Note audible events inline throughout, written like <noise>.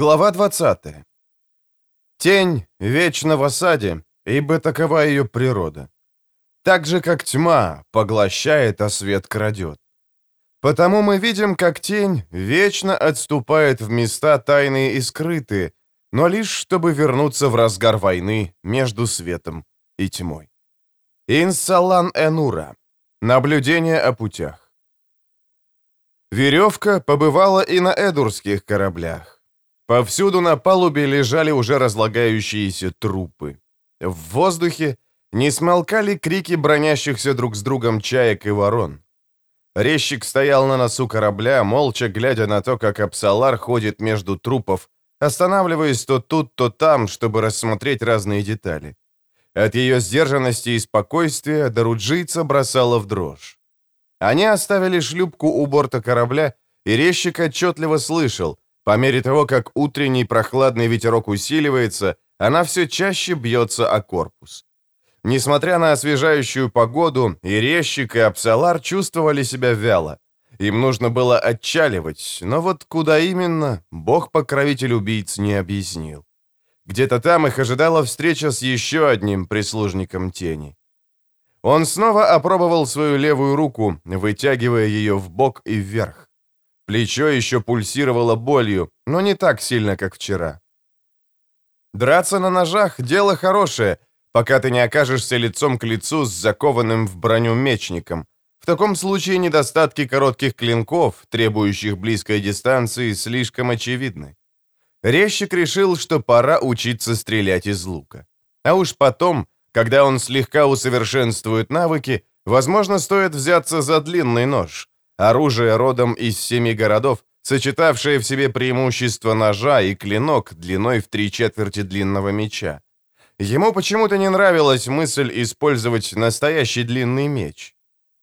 Глава 20. Тень вечно в осаде, ибо такова ее природа. Так же, как тьма поглощает, а свет крадет. Потому мы видим, как тень вечно отступает в места тайные и скрытые, но лишь чтобы вернуться в разгар войны между светом и тьмой. Инсалан Энура. Наблюдение о путях. Веревка побывала и на эдурских кораблях. Повсюду на палубе лежали уже разлагающиеся трупы. В воздухе не смолкали крики бронящихся друг с другом чаек и ворон. Резчик стоял на носу корабля, молча глядя на то, как Апсалар ходит между трупов, останавливаясь то тут, то там, чтобы рассмотреть разные детали. От ее сдержанности и спокойствия Даруджийца бросала в дрожь. Они оставили шлюпку у борта корабля, и резчик отчетливо слышал, по мере того, как утренний прохладный ветерок усиливается, она все чаще бьется о корпус. Несмотря на освежающую погоду, и резчик, и Апсалар чувствовали себя вяло. Им нужно было отчаливать, но вот куда именно, бог-покровитель убийц не объяснил. Где-то там их ожидала встреча с еще одним прислужником тени. Он снова опробовал свою левую руку, вытягивая ее в бок и вверх. Плечо еще пульсировало болью, но не так сильно, как вчера. Драться на ножах – дело хорошее, пока ты не окажешься лицом к лицу с закованным в броню мечником. В таком случае недостатки коротких клинков, требующих близкой дистанции, слишком очевидны. Резчик решил, что пора учиться стрелять из лука. А уж потом, когда он слегка усовершенствует навыки, возможно, стоит взяться за длинный нож – Оружие родом из семи городов, сочетавшее в себе преимущество ножа и клинок длиной в три четверти длинного меча. Ему почему-то не нравилась мысль использовать настоящий длинный меч.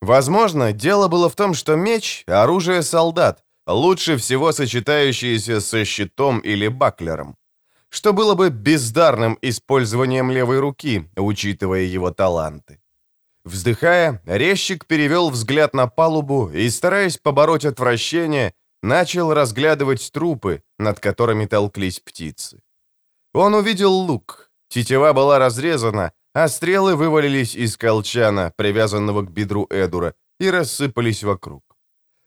Возможно, дело было в том, что меч — оружие солдат, лучше всего сочетающееся со щитом или баклером, что было бы бездарным использованием левой руки, учитывая его таланты. Вздыхая, резчик перевел взгляд на палубу и, стараясь побороть отвращение, начал разглядывать трупы, над которыми толклись птицы. Он увидел лук. Тетива была разрезана, а стрелы вывалились из колчана, привязанного к бедру Эдура, и рассыпались вокруг.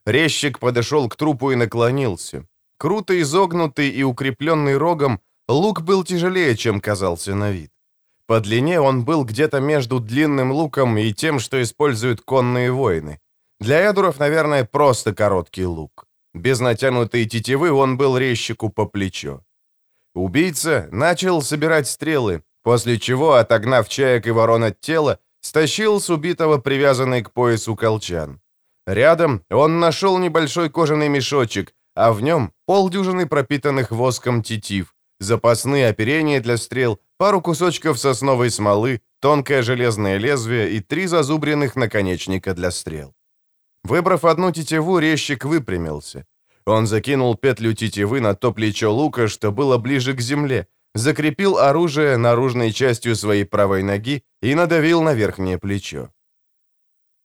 Резчик подошел к трупу и наклонился. Круто изогнутый и укрепленный рогом, лук был тяжелее, чем казался на вид. По длине он был где-то между длинным луком и тем, что используют конные воины. Для эдуров, наверное, просто короткий лук. Без натянутой тетивы он был резчику по плечо. Убийца начал собирать стрелы, после чего, отогнав чаек и ворон от тела, стащил с убитого привязанный к поясу колчан. Рядом он нашел небольшой кожаный мешочек, а в нем полдюжины пропитанных воском тетив, запасные оперения для стрел, пару кусочков сосновой смолы, тонкое железное лезвие и три зазубренных наконечника для стрел. Выбрав одну тетиву, резчик выпрямился. Он закинул петлю тетивы на то плечо лука, что было ближе к земле, закрепил оружие наружной частью своей правой ноги и надавил на верхнее плечо.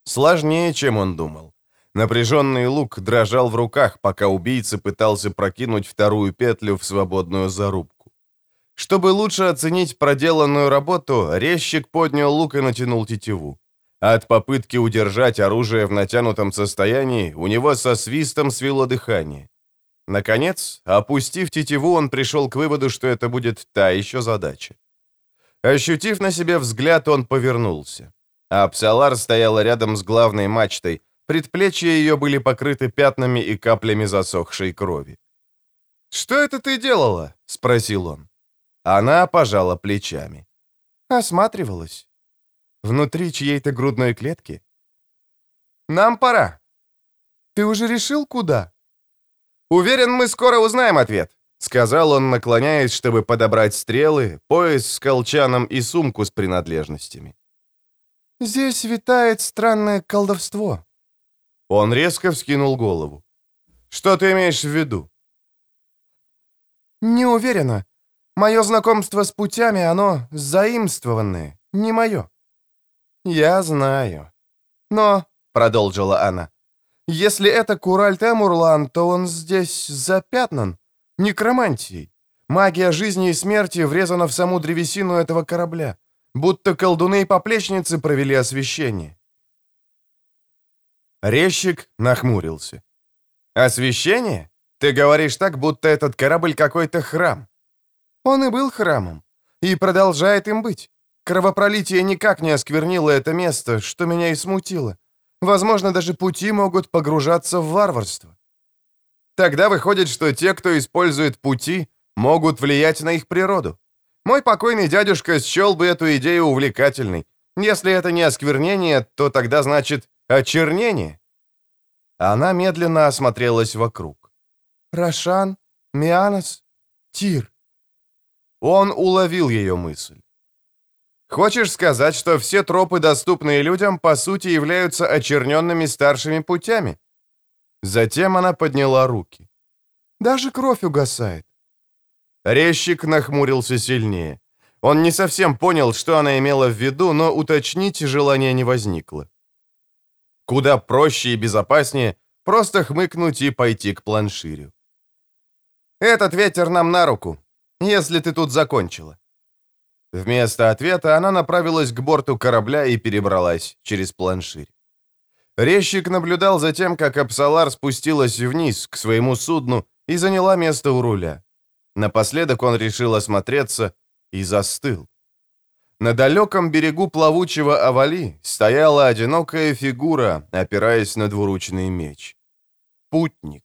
Сложнее, чем он думал. Напряженный лук дрожал в руках, пока убийца пытался прокинуть вторую петлю в свободную зарубку. Чтобы лучше оценить проделанную работу, резчик поднял лук и натянул тетиву. От попытки удержать оружие в натянутом состоянии у него со свистом свело дыхание. Наконец, опустив тетиву, он пришел к выводу, что это будет та еще задача. Ощутив на себе взгляд, он повернулся. Апсалар стояла рядом с главной мачтой, Предплечья ее были покрыты пятнами и каплями засохшей крови. «Что это ты делала?» — спросил он. Она пожала плечами. Осматривалась. Внутри чьей-то грудной клетки. «Нам пора». «Ты уже решил, куда?» «Уверен, мы скоро узнаем ответ», — сказал он, наклоняясь, чтобы подобрать стрелы, пояс с колчаном и сумку с принадлежностями. «Здесь витает странное колдовство», он резко вскинул голову. «Что ты имеешь в виду?» «Не уверена. Мое знакомство с путями, оно заимствованное, не мое». «Я знаю. Но», — продолжила она, «если это Кураль Темурлан, то он здесь запятнан некромантией. Магия жизни и смерти врезана в саму древесину этого корабля, будто колдуны и поплечницы провели освещение. Резчик нахмурился. «Освещение? Ты говоришь так, будто этот корабль какой-то храм». Он и был храмом. И продолжает им быть. Кровопролитие никак не осквернило это место, что меня и смутило. Возможно, даже пути могут погружаться в варварство. Тогда выходит, что те, кто использует пути, могут влиять на их природу. Мой покойный дядюшка счел бы эту идею увлекательной. Если это не осквернение, то тогда значит очернение. Она медленно осмотрелась вокруг. Рошан, Мианос, Тир. Он уловил ее мысль. Хочешь сказать, что все тропы, доступные людям, по сути являются очерненными старшими путями? Затем она подняла руки. Даже кровь угасает. Резчик нахмурился сильнее. Он не совсем понял, что она имела в виду, но уточнить желания не возникло. Куда проще и безопаснее просто хмыкнуть и пойти к планширю. «Этот ветер нам на руку, если ты тут закончила». Вместо ответа она направилась к борту корабля и перебралась через планширь. Резчик наблюдал за тем, как Апсалар спустилась вниз к своему судну и заняла место у руля. Напоследок он решил осмотреться и застыл. На далеком берегу плавучего Авали стояла одинокая фигура, опираясь на двуручный меч. Путник.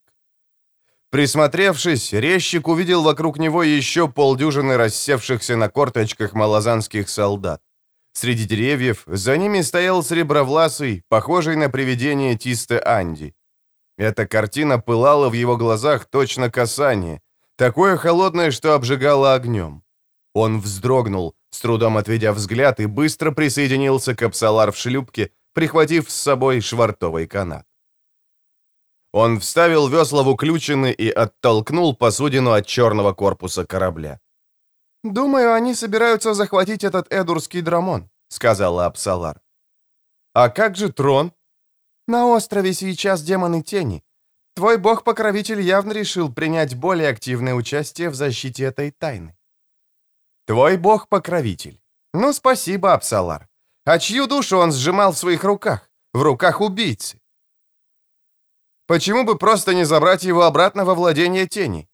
Присмотревшись, резчик увидел вокруг него еще полдюжины рассевшихся на корточках малозанских солдат. Среди деревьев за ними стоял сребровласый, похожий на привидение Тисте Анди. Эта картина пылала в его глазах точно касание, такое холодное, что обжигало огнем. Он вздрогнул, с трудом отведя взгляд, и быстро присоединился к Апсалар в шлюпке, прихватив с собой швартовый канат. Он вставил весла в уключины и оттолкнул посудину от черного корпуса корабля. «Думаю, они собираются захватить этот эдурский драмон», — сказала Апсалар. «А как же трон?» «На острове сейчас демоны тени. Твой бог-покровитель явно решил принять более активное участие в защите этой тайны». «Твой бог-покровитель. Ну, спасибо, Апсалар. А чью душу он сжимал в своих руках? В руках убийцы?» Почему бы просто не забрать его обратно во владение тени?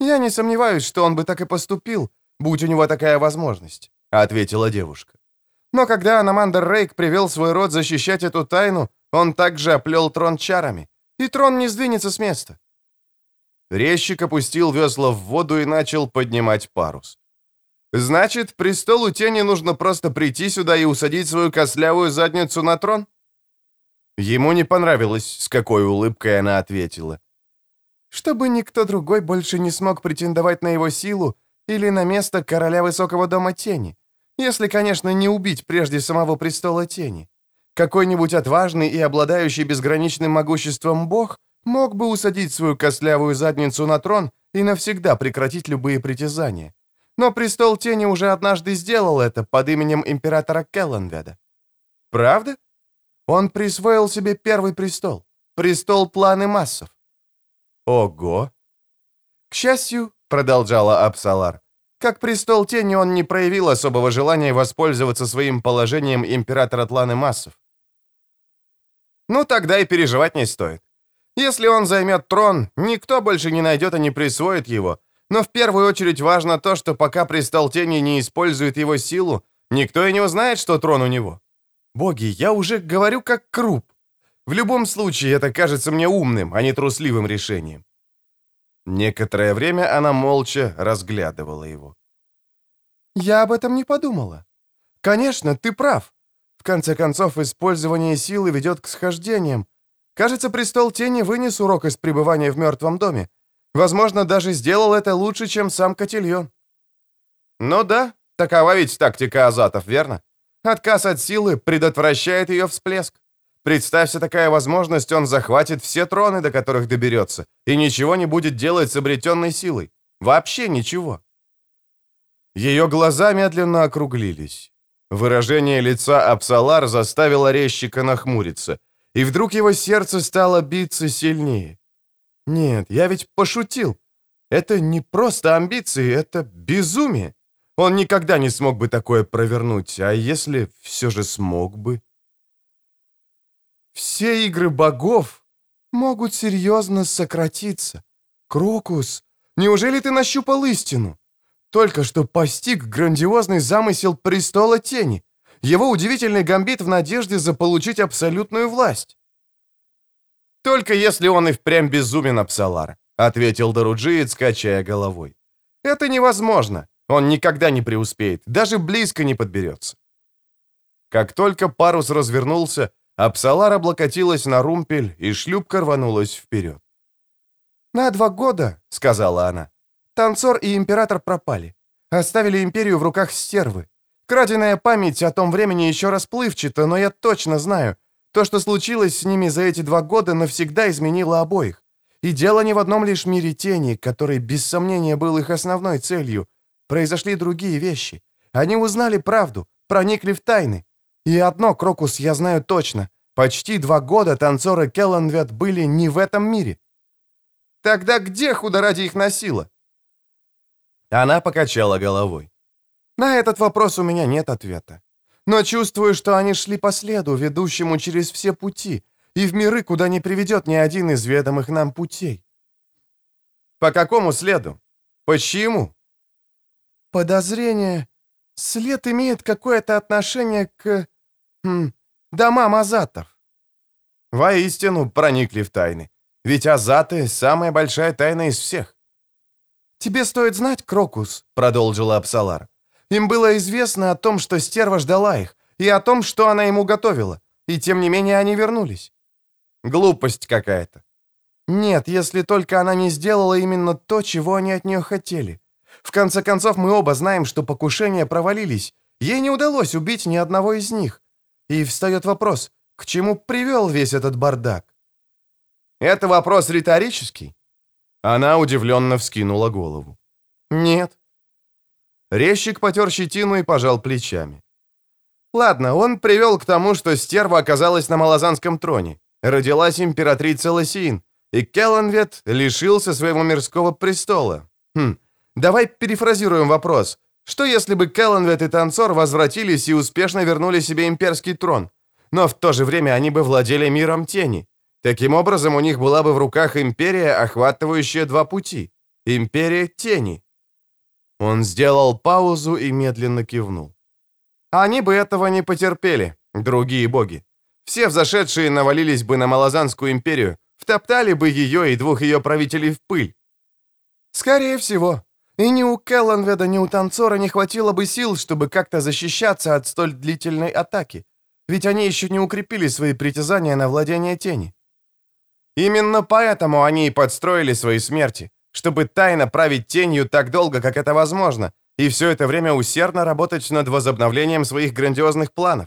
Я не сомневаюсь, что он бы так и поступил, будь у него такая возможность, ответила девушка. Но когда Аномандер Рейк привел свой род защищать эту тайну, он также оплел трон чарами, и трон не сдвинется с места. Резчик опустил весла в воду и начал поднимать парус. «Значит, престолу тени нужно просто прийти сюда и усадить свою костлявую задницу на трон?» Ему не понравилось, с какой улыбкой она ответила. «Чтобы никто другой больше не смог претендовать на его силу или на место короля Высокого Дома Тени, если, конечно, не убить прежде самого престола Тени. Какой-нибудь отважный и обладающий безграничным могуществом бог мог бы усадить свою костлявую задницу на трон и навсегда прекратить любые притязания. Но престол Тени уже однажды сделал это под именем императора Келленведа. Правда? Он присвоил себе первый престол, престол планы массов. Ого! К счастью, продолжала Апсалар, как престол тени он не проявил особого желания воспользоваться своим положением императора Тланы массов. Ну, тогда и переживать не стоит. Если он займет трон, никто больше не найдет и не присвоит его. Но в первую очередь важно то, что пока престол тени не использует его силу, никто и не узнает, что трон у него. Боги, я уже говорю как круп. В любом случае, это кажется мне умным, а не трусливым решением. Некоторое время она молча разглядывала его. «Я об этом не подумала. Конечно, ты прав. В конце концов, использование силы ведет к схождениям. Кажется, престол тени вынес урок из пребывания в мертвом доме. Возможно, даже сделал это лучше, чем сам Котильон». «Ну да, такова ведь тактика азатов, верно? Отказ от силы предотвращает ее всплеск. Представься такая возможность, он захватит все троны, до которых доберется, и ничего не будет делать с обретенной силой. Вообще ничего. Ее глаза медленно округлились. Выражение лица Апсалар заставило резчика нахмуриться, и вдруг его сердце стало биться сильнее. «Нет, я ведь пошутил. Это не просто амбиции, это безумие. Он никогда не смог бы такое провернуть, а если все же смог бы? Все игры богов могут серьезно сократиться. Крокус, неужели ты нащупал истину? Только что постиг грандиозный замысел престола тени, его удивительный гамбит в надежде заполучить абсолютную власть. «Только если он и впрямь безумен, Апсалар», — ответил Даруджиец, качая головой. «Это невозможно. Он никогда не преуспеет, даже близко не подберется». Как только парус развернулся, Апсалар облокотилась на румпель, и шлюпка рванулась вперед. «На два года», — сказала она, — «танцор и император пропали. Оставили империю в руках стервы. Краденая память о том времени еще расплывчата, но я точно знаю, то, что случилось с ними за эти два года, навсегда изменило обоих. И дело не в одном лишь мире тени, который, без сомнения, был их основной целью. Произошли другие вещи. Они узнали правду, проникли в тайны. И одно, Крокус, я знаю точно. Почти два года танцоры Келленвет были не в этом мире. Тогда где худо их носило? Она покачала головой. На этот вопрос у меня нет ответа но чувствую, что они шли по следу, ведущему через все пути, и в миры, куда не приведет ни один из ведомых нам путей. По какому следу? Почему? Подозрение. След имеет какое-то отношение к... Хм, домам азатов. Воистину проникли в тайны. Ведь азаты — самая большая тайна из всех. «Тебе стоит знать, Крокус», — продолжила Апсалар, им было известно о том, что стерва ждала их, и о том, что она ему готовила. И тем не менее они вернулись. Глупость какая-то. Нет, если только она не сделала именно то, чего они от нее хотели. В конце концов, мы оба знаем, что покушения провалились. Ей не удалось убить ни одного из них. И встает вопрос, к чему привел весь этот бардак? Это вопрос риторический. Она удивленно вскинула голову. Нет, Резчик потер щетину и пожал плечами. Ладно, он привел к тому, что стерва оказалась на Малазанском троне. Родилась императрица Лосиин, и Келленвет лишился своего мирского престола. Хм, давай перефразируем вопрос. Что если бы Келленвет и Танцор возвратились и успешно вернули себе имперский трон? Но в то же время они бы владели миром тени. Таким образом, у них была бы в руках империя, охватывающая два пути. Империя тени. Он сделал паузу и медленно кивнул. Они бы этого не потерпели, другие боги. Все взошедшие навалились бы на Малазанскую империю, втоптали бы ее и двух ее правителей в пыль. Скорее всего. И ни у Келленведа, ни у Танцора не хватило бы сил, чтобы как-то защищаться от столь длительной атаки. Ведь они еще не укрепили свои притязания на владение тени. Именно поэтому они и подстроили свои смерти чтобы тайно править тенью так долго, как это возможно, и все это время усердно работать над возобновлением своих грандиозных планов.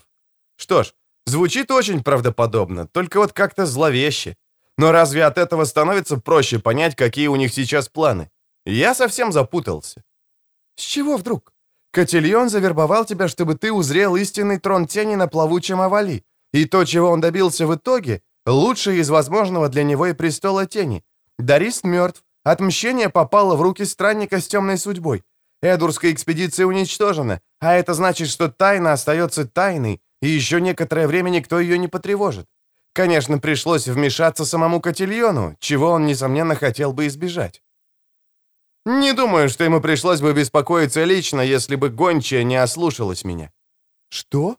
Что ж, звучит очень правдоподобно, только вот как-то зловеще. Но разве от этого становится проще понять, какие у них сейчас планы? Я совсем запутался. С чего вдруг? Котельон завербовал тебя, чтобы ты узрел истинный трон тени на плавучем овали. И то, чего он добился в итоге, лучшее из возможного для него и престола тени. Дарист мертв, Отмщение попало в руки странника с темной судьбой. Эдурская экспедиция уничтожена, а это значит, что тайна остается тайной, и еще некоторое время никто ее не потревожит. Конечно, пришлось вмешаться самому Котильону, чего он, несомненно, хотел бы избежать. Не думаю, что ему пришлось бы беспокоиться лично, если бы гончая не ослушалась меня. Что?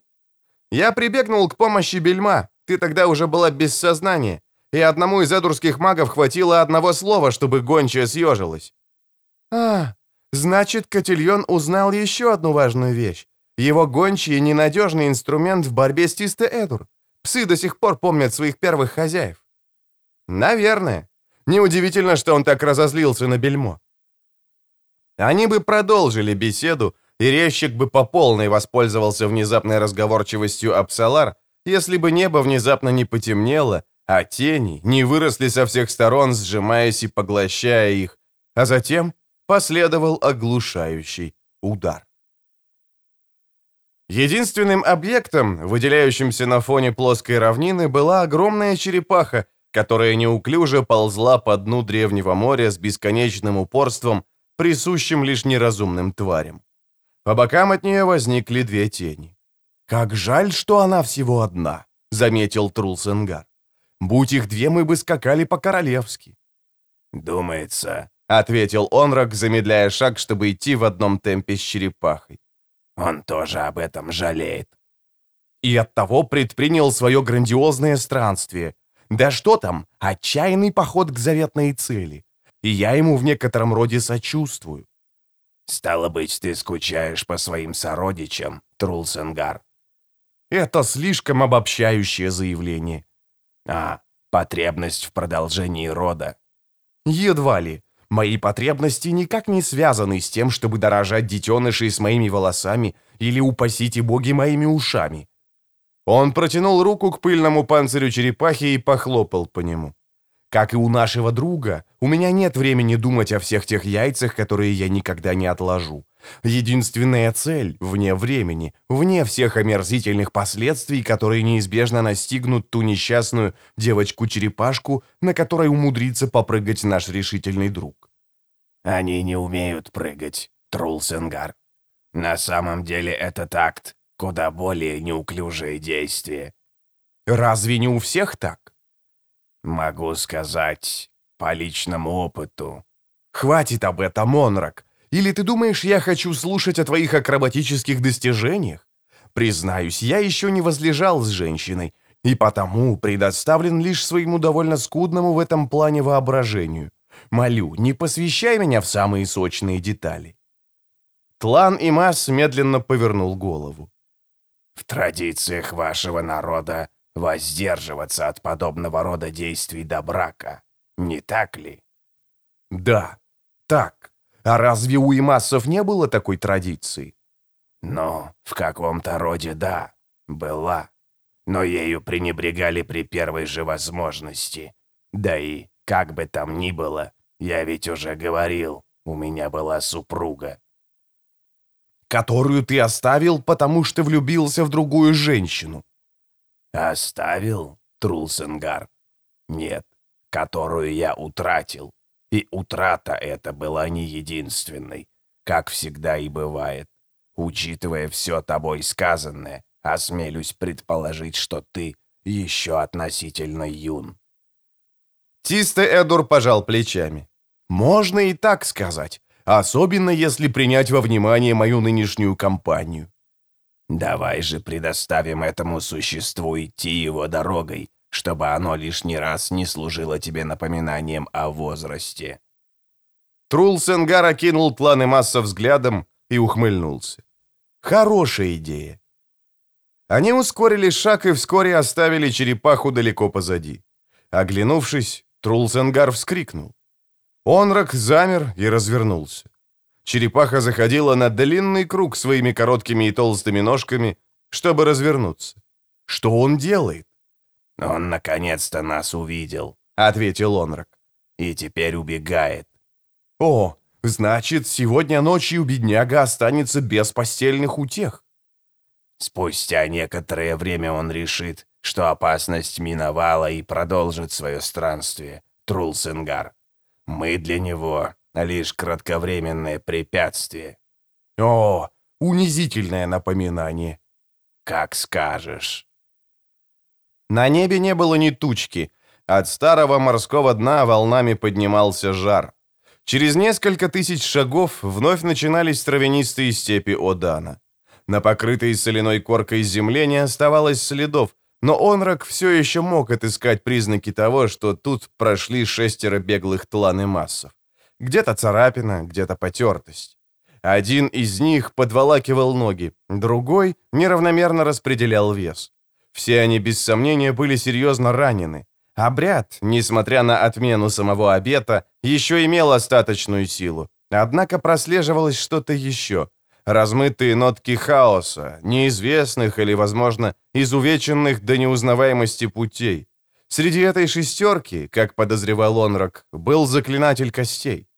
Я прибегнул к помощи Бельма. Ты тогда уже была без сознания и одному из эдурских магов хватило одного слова, чтобы гончая съежилась. А, значит, Котельон узнал еще одну важную вещь. Его гончие — ненадежный инструмент в борьбе с Тисте Эдур. Псы до сих пор помнят своих первых хозяев. Наверное. Неудивительно, что он так разозлился на бельмо. Они бы продолжили беседу, и резчик бы по полной воспользовался внезапной разговорчивостью Апсалар, если бы небо внезапно не потемнело, а тени не выросли со всех сторон, сжимаясь и поглощая их, а затем последовал оглушающий удар. Единственным объектом, выделяющимся на фоне плоской равнины, была огромная черепаха, которая неуклюже ползла по дну древнего моря с бесконечным упорством, присущим лишь неразумным тварям. По бокам от нее возникли две тени. «Как жаль, что она всего одна», — заметил Трулсенгар. «Будь их две, мы бы скакали по-королевски». «Думается», — ответил Онрак, замедляя шаг, чтобы идти в одном темпе с черепахой. «Он тоже об этом жалеет». И оттого предпринял свое грандиозное странствие. Да что там, отчаянный поход к заветной цели. И я ему в некотором роде сочувствую. «Стало быть, ты скучаешь по своим сородичам, Трулсенгар?» Это слишком обобщающее заявление. А, потребность в продолжении рода. Едва ли. Мои потребности никак не связаны с тем, чтобы дорожать детенышей с моими волосами или, упасите боги, моими ушами. Он протянул руку к пыльному панцирю черепахи и похлопал по нему. Как и у нашего друга, у меня нет времени думать о всех тех яйцах, которые я никогда не отложу. Единственная цель — вне времени, вне всех омерзительных последствий, которые неизбежно настигнут ту несчастную девочку-черепашку, на которой умудрится попрыгать наш решительный друг. Они не умеют прыгать, Трулсенгар. На самом деле это такт, куда более неуклюжее действие. Разве не у всех так? Могу сказать по личному опыту. Хватит об этом, Монрак. Или ты думаешь, я хочу слушать о твоих акробатических достижениях? Признаюсь, я еще не возлежал с женщиной, и потому предоставлен лишь своему довольно скудному в этом плане воображению. Молю, не посвящай меня в самые сочные детали. Тлан и Мас медленно повернул голову. В традициях вашего народа воздерживаться от подобного рода действий до брака, не так ли? Да, так. А разве у имассов не было такой традиции? Ну, в каком-то роде да, была. Но ею пренебрегали при первой же возможности. Да и, как бы там ни было, я ведь уже говорил, у меня была супруга которую ты оставил, потому что влюбился в другую женщину». «Оставил, Трулсенгар? Нет, которую я утратил. И утрата эта была не единственной, как всегда и бывает. Учитывая все тобой сказанное, осмелюсь предположить, что ты еще относительно юн». Тисте Эдур пожал плечами. «Можно и так сказать особенно если принять во внимание мою нынешнюю кампанию. Давай же предоставим этому существу идти его дорогой, чтобы оно лишний раз не служило тебе напоминанием о возрасте. Трул Сенгар окинул планы масса взглядом и ухмыльнулся. Хорошая идея. Они ускорили шаг и вскоре оставили черепаху далеко позади. Оглянувшись, Трулсенгар вскрикнул. Онрак замер и развернулся. Черепаха заходила на длинный круг своими короткими и толстыми ножками, чтобы развернуться. Что он делает? «Он наконец-то нас увидел», — ответил Онрак. «И теперь убегает». «О, значит, сегодня ночью бедняга останется без постельных утех». Спустя некоторое время он решит, что опасность миновала и продолжит свое странствие, Трулсенгар. Мы для него лишь кратковременное препятствие. О, унизительное напоминание. Как скажешь. На небе не было ни тучки. От старого морского дна волнами поднимался жар. Через несколько тысяч шагов вновь начинались травянистые степи Одана. На покрытой соляной коркой земле не оставалось следов, но Онрак все еще мог отыскать признаки того, что тут прошли шестеро беглых тлан и массов. Где-то царапина, где-то потертость. Один из них подволакивал ноги, другой неравномерно распределял вес. Все они, без сомнения, были серьезно ранены. Обряд, несмотря на отмену самого обета, еще имел остаточную силу. Однако прослеживалось что-то еще — размытые нотки хаоса, неизвестных или, возможно, изувеченных до неузнаваемости путей. Среди этой шестерки, как подозревал Онрак, был заклинатель костей.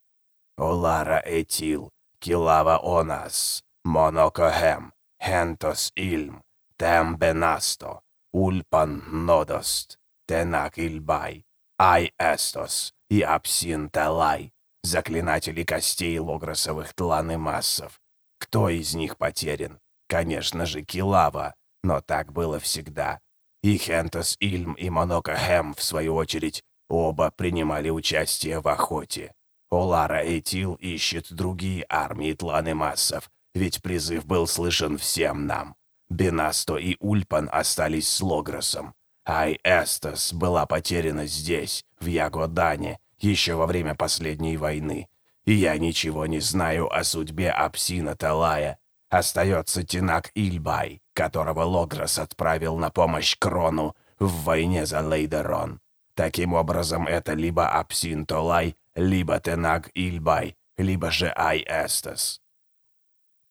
«Олара Этил, Килава Онас, Монокохем, Хентос Ильм, Тем Бенасто, Ульпан Нодост, Тенак Ильбай, Ай Эстос и Апсин Талай, заклинатели костей логросовых тлан и массов. Кто из них потерян? Конечно же, Килава, но так было всегда. И Хентос Ильм и Монока Хэм, в свою очередь, оба принимали участие в охоте. Олара Этил ищет другие армии тланы массов, ведь призыв был слышен всем нам. Бенасто и Ульпан остались с Логросом. Ай Эстас была потеряна здесь, в Ягодане, еще во время последней войны. И я ничего не знаю о судьбе Апсина Талая. Остается Тинак Ильбай, которого Логрос отправил на помощь Крону в войне за Лейдерон. Таким образом, это либо Апсин Толай, либо Тенак Ильбай, либо же Ай Эстас.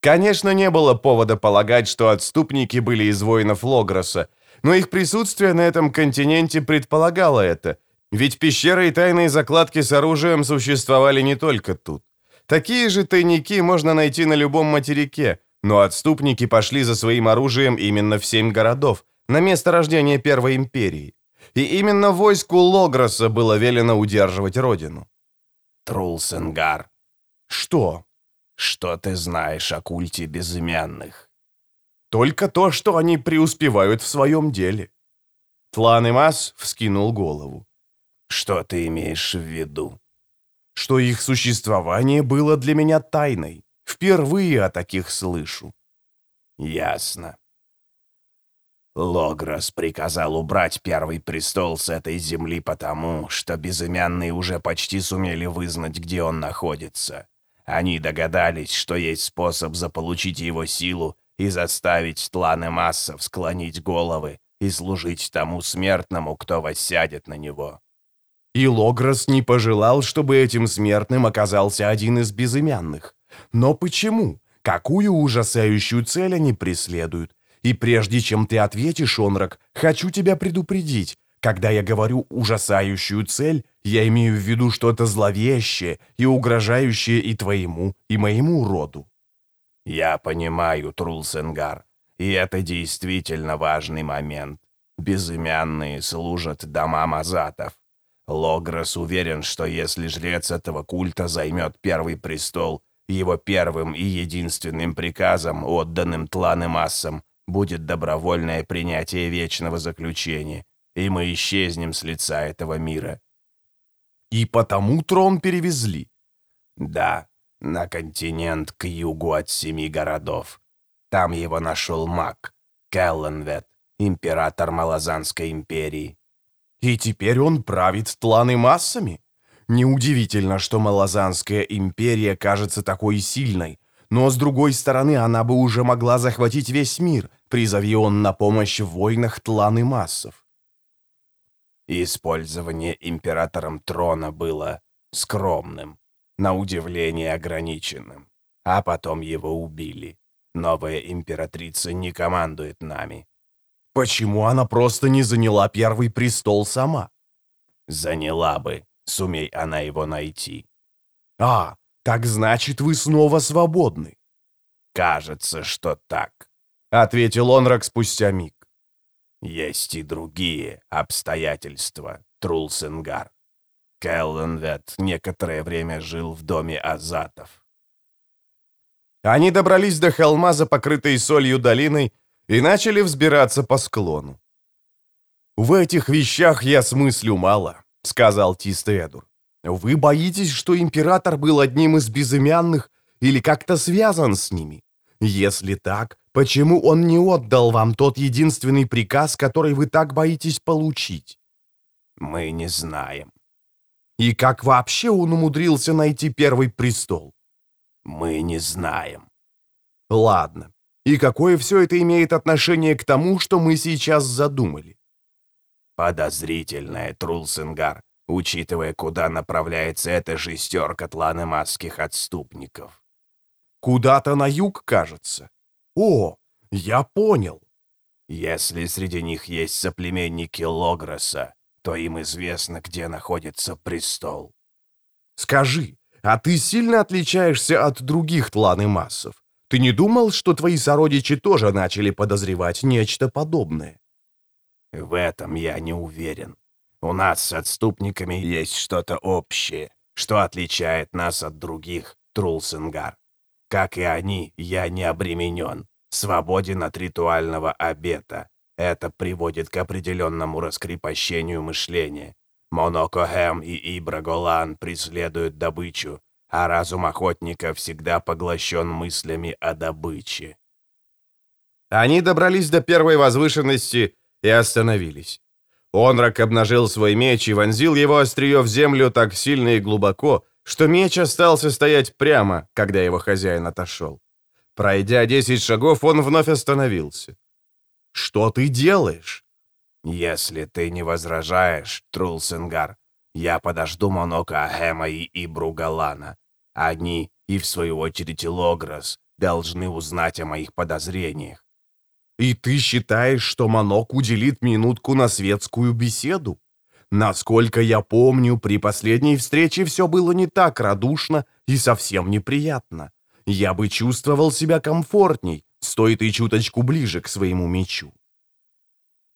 Конечно, не было повода полагать, что отступники были из воинов Логроса, но их присутствие на этом континенте предполагало это, ведь пещеры и тайные закладки с оружием существовали не только тут. Такие же тайники можно найти на любом материке, но отступники пошли за своим оружием именно в семь городов, на место рождения Первой империи. И именно войску Логроса было велено удерживать родину. Трулсенгар. Что? Что ты знаешь о культе безымянных? Только то, что они преуспевают в своем деле. Тланемас вскинул голову. Что ты имеешь в виду? Что их существование было для меня тайной. Впервые о таких слышу. Ясно. Логрос приказал убрать Первый престол с этой земли потому, что безымянные уже почти сумели вызнать, где он находится. Они догадались, что есть способ заполучить его силу и заставить тланы массов склонить головы и служить тому смертному, кто воссядет на него. И Логрос не пожелал, чтобы этим смертным оказался один из безымянных. Но почему? Какую ужасающую цель они преследуют? И прежде чем ты ответишь, Онрак, хочу тебя предупредить. Когда я говорю «ужасающую цель», я имею в виду что-то зловещее и угрожающее и твоему, и моему роду. Я понимаю, Трулсенгар, и это действительно важный момент. Безымянные служат домам азатов. Логрос уверен, что если жрец этого культа займет первый престол, его первым и единственным приказом, отданным тланы массам, будет добровольное принятие вечного заключения, и мы исчезнем с лица этого мира. И потому трон перевезли. Да, на континент к югу от семи городов. Там его нашел маг, Келленвет, император Малазанской империи. И теперь он правит тланы массами? Неудивительно, что Малазанская империя кажется такой сильной, но с другой стороны она бы уже могла захватить весь мир, призови он на помощь в войнах тланы массов. Использование императором трона было скромным, на удивление ограниченным, а потом его убили. Новая императрица не командует нами. Почему она просто не заняла первый престол сама? Заняла бы, сумей она его найти. А, так значит, вы снова свободны. Кажется, что так, ответил Онрак спустя миг. Есть и другие обстоятельства, Трулсенгар. Келленвет некоторое время жил в доме Азатов. Они добрались до холма за покрытой солью долиной и начали взбираться по склону. «В этих вещах я смыслю мало», — сказал Тистедур. «Вы боитесь, что император был одним из безымянных или как-то связан с ними? Если так, почему он не отдал вам тот единственный приказ, который вы так боитесь получить?» «Мы не знаем». «И как вообще он умудрился найти первый престол?» «Мы не знаем». «Ладно. И какое все это имеет отношение к тому, что мы сейчас задумали?» Подозрительное, Трулсенгар, учитывая, куда направляется эта шестерка тланемасских отступников. Куда-то на юг, кажется. О, я понял. Если среди них есть соплеменники Логроса, то им известно, где находится престол. Скажи, а ты сильно отличаешься от других тланемассов? Ты не думал, что твои сородичи тоже начали подозревать нечто подобное? В этом я не уверен. У нас с отступниками есть что-то общее, что отличает нас от других, Трулсенгар. Как и они, я не обременен, свободен от ритуального обета. Это приводит к определенному раскрепощению мышления. Монокохэм и Ибраголан преследуют добычу, а разум охотника всегда поглощен мыслями о добыче. Они добрались до первой возвышенности и остановились. Онрак обнажил свой меч и вонзил его острие в землю так сильно и глубоко, что меч остался стоять прямо, когда его хозяин отошел. Пройдя десять шагов, он вновь остановился. «Что ты делаешь?» «Если ты не возражаешь, Трулсенгар, я подожду Монока Ахема и Ибру Галана. Они, и в свою очередь Логрос, должны узнать о моих подозрениях. И ты считаешь, что Манок уделит минутку на светскую беседу? Насколько я помню, при последней встрече все было не так радушно и совсем неприятно. Я бы чувствовал себя комфортней, стоит и чуточку ближе к своему мечу.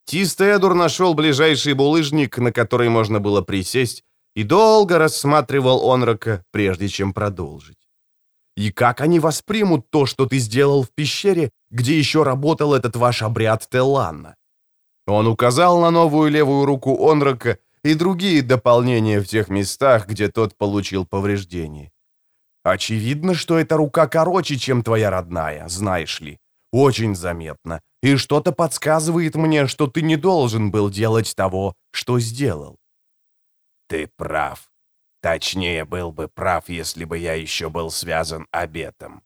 Тистедур нашел ближайший булыжник, на который можно было присесть, и долго рассматривал Онрака, прежде чем продолжить. И как они воспримут то, что ты сделал в пещере, где еще работал этот ваш обряд Теланна?» Он указал на новую левую руку Онрака и другие дополнения в тех местах, где тот получил повреждение. «Очевидно, что эта рука короче, чем твоя родная, знаешь ли. Очень заметно. И что-то подсказывает мне, что ты не должен был делать того, что сделал». «Ты прав», Точнее, был бы прав, если бы я еще был связан обетом.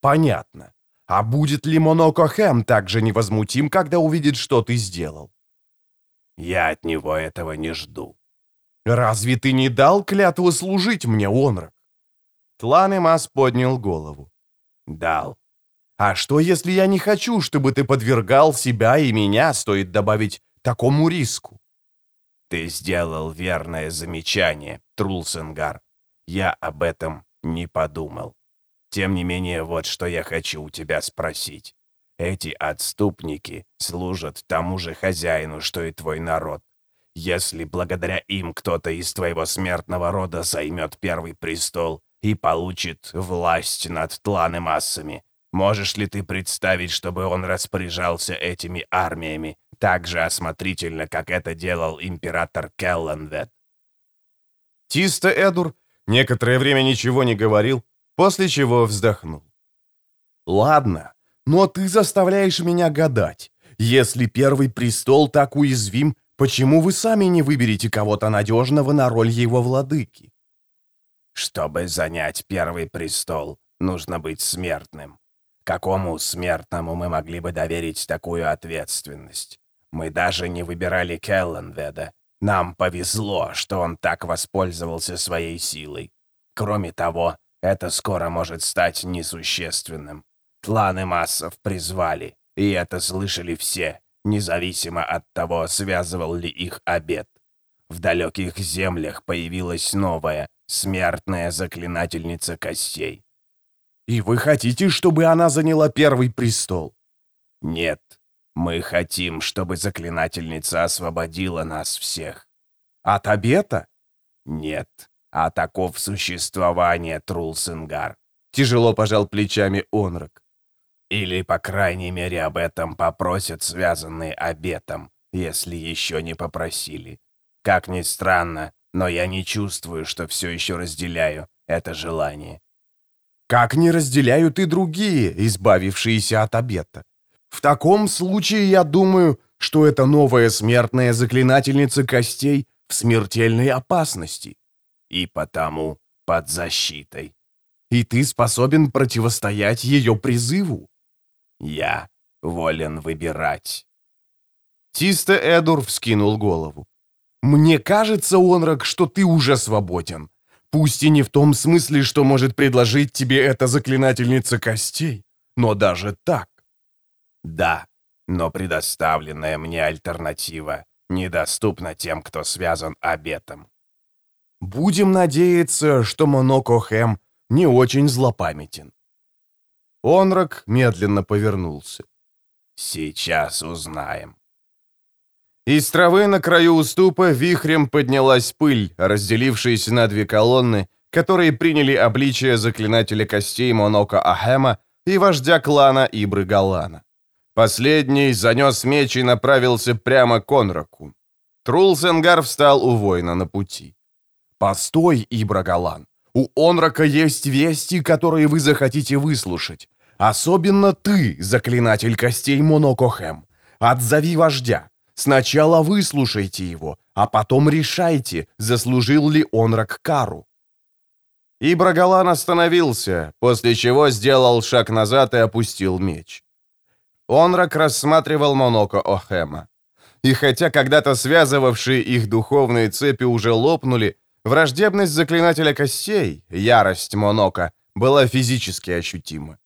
Понятно. А будет ли Моноко Хэм так же невозмутим, когда увидит, что ты сделал? Я от него этого не жду. Разве ты не дал клятву служить мне, Онрак? Тланемас поднял голову. Дал. А что, если я не хочу, чтобы ты подвергал себя и меня, стоит добавить, такому риску? «Ты сделал верное замечание, Трулсенгар. Я об этом не подумал. Тем не менее, вот что я хочу у тебя спросить. Эти отступники служат тому же хозяину, что и твой народ. Если благодаря им кто-то из твоего смертного рода займет первый престол и получит власть над тланы массами, можешь ли ты представить, чтобы он распоряжался этими армиями так же осмотрительно, как это делал император Келленвет. Тисто Эдур некоторое время ничего не говорил, после чего вздохнул. «Ладно, но ты заставляешь меня гадать. Если Первый Престол так уязвим, почему вы сами не выберете кого-то надежного на роль его владыки?» «Чтобы занять Первый Престол, нужно быть смертным. Какому смертному мы могли бы доверить такую ответственность? Мы даже не выбирали Келленведа. Нам повезло, что он так воспользовался своей силой. Кроме того, это скоро может стать несущественным. Тланы массов призвали, и это слышали все, независимо от того, связывал ли их обед. В далеких землях появилась новая, смертная заклинательница костей. «И вы хотите, чтобы она заняла первый престол?» «Нет, мы хотим, чтобы заклинательница освободила нас всех. От обета? Нет, а таков существование Трулсенгар. Тяжело пожал плечами Онрак. Или, по крайней мере, об этом попросят связанные обетом, если еще не попросили. Как ни странно, но я не чувствую, что все еще разделяю это желание. Как не разделяют и другие, избавившиеся от обета? В таком случае я думаю, что эта новая смертная заклинательница костей в смертельной опасности. И потому под защитой. И ты способен противостоять ее призыву. Я волен выбирать. Тисто Эдур вскинул голову. «Мне кажется, Онрак, что ты уже свободен. Пусть и не в том смысле, что может предложить тебе эта заклинательница костей, но даже так. Да, но предоставленная мне альтернатива недоступна тем, кто связан обетом. Будем надеяться, что Моноко Хэм не очень злопамятен. Онрак медленно повернулся. Сейчас узнаем. Из травы на краю уступа вихрем поднялась пыль, разделившаяся на две колонны, которые приняли обличие заклинателя костей Монока Ахема и вождя клана Ибры Галана. Последний занес меч и направился прямо к Онраку. Трулсенгар встал у воина на пути. «Постой, Ибра Галан, у Онрака есть вести, которые вы захотите выслушать. Особенно ты, заклинатель костей Монокохем. Отзови вождя. Сначала выслушайте его, а потом решайте, заслужил ли Онрак кару. И Брагалан остановился, после чего сделал шаг назад и опустил меч. Онрак рассматривал Моноко Охема. И хотя когда-то связывавшие их духовные цепи уже лопнули, враждебность заклинателя костей, ярость Моноко, была физически ощутима.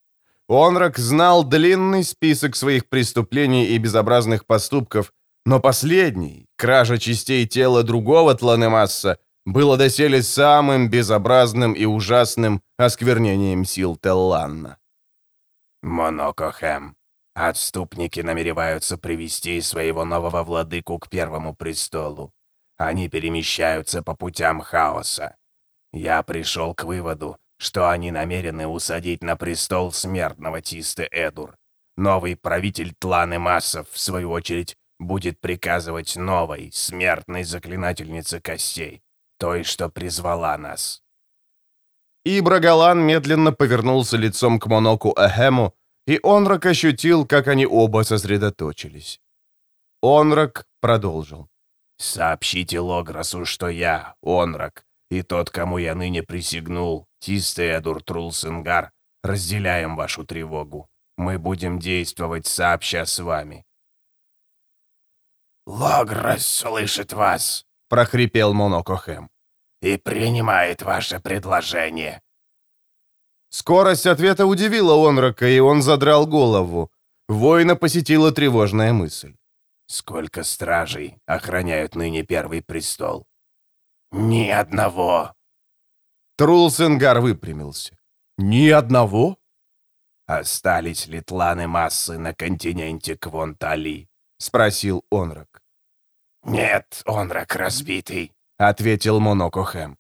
Онрак знал длинный список своих преступлений и безобразных поступков, но последний, кража частей тела другого Тланемасса, было доселе самым безобразным и ужасным осквернением сил Телланна. «Монокохэм, отступники намереваются привести своего нового владыку к Первому престолу. Они перемещаются по путям хаоса. Я пришел к выводу, что они намерены усадить на престол смертного Тисты Эдур. Новый правитель Тланы Массов, в свою очередь, будет приказывать новой, смертной заклинательнице костей той, что призвала нас». И Брагалан медленно повернулся лицом к Моноку Эхему, и Онрак ощутил, как они оба сосредоточились. Онрак продолжил. «Сообщите Логросу, что я, Онрак, и тот, кому я ныне присягнул, Тистеадур Трулсенгар, разделяем вашу тревогу. Мы будем действовать сообща с вами». «Логрос слышит вас», — прохрипел Монокохэм. «И принимает ваше предложение». Скорость ответа удивила Онрака, и он задрал голову. Воина посетила тревожная мысль. «Сколько стражей охраняют ныне Первый престол?» «Ни одного». Трулсенгар выпрямился. «Ни одного?» «Остались ли тланы массы на континенте Квонтали?» — спросил Онрак. «Нет, Онрак разбитый», — ответил Монокохэм.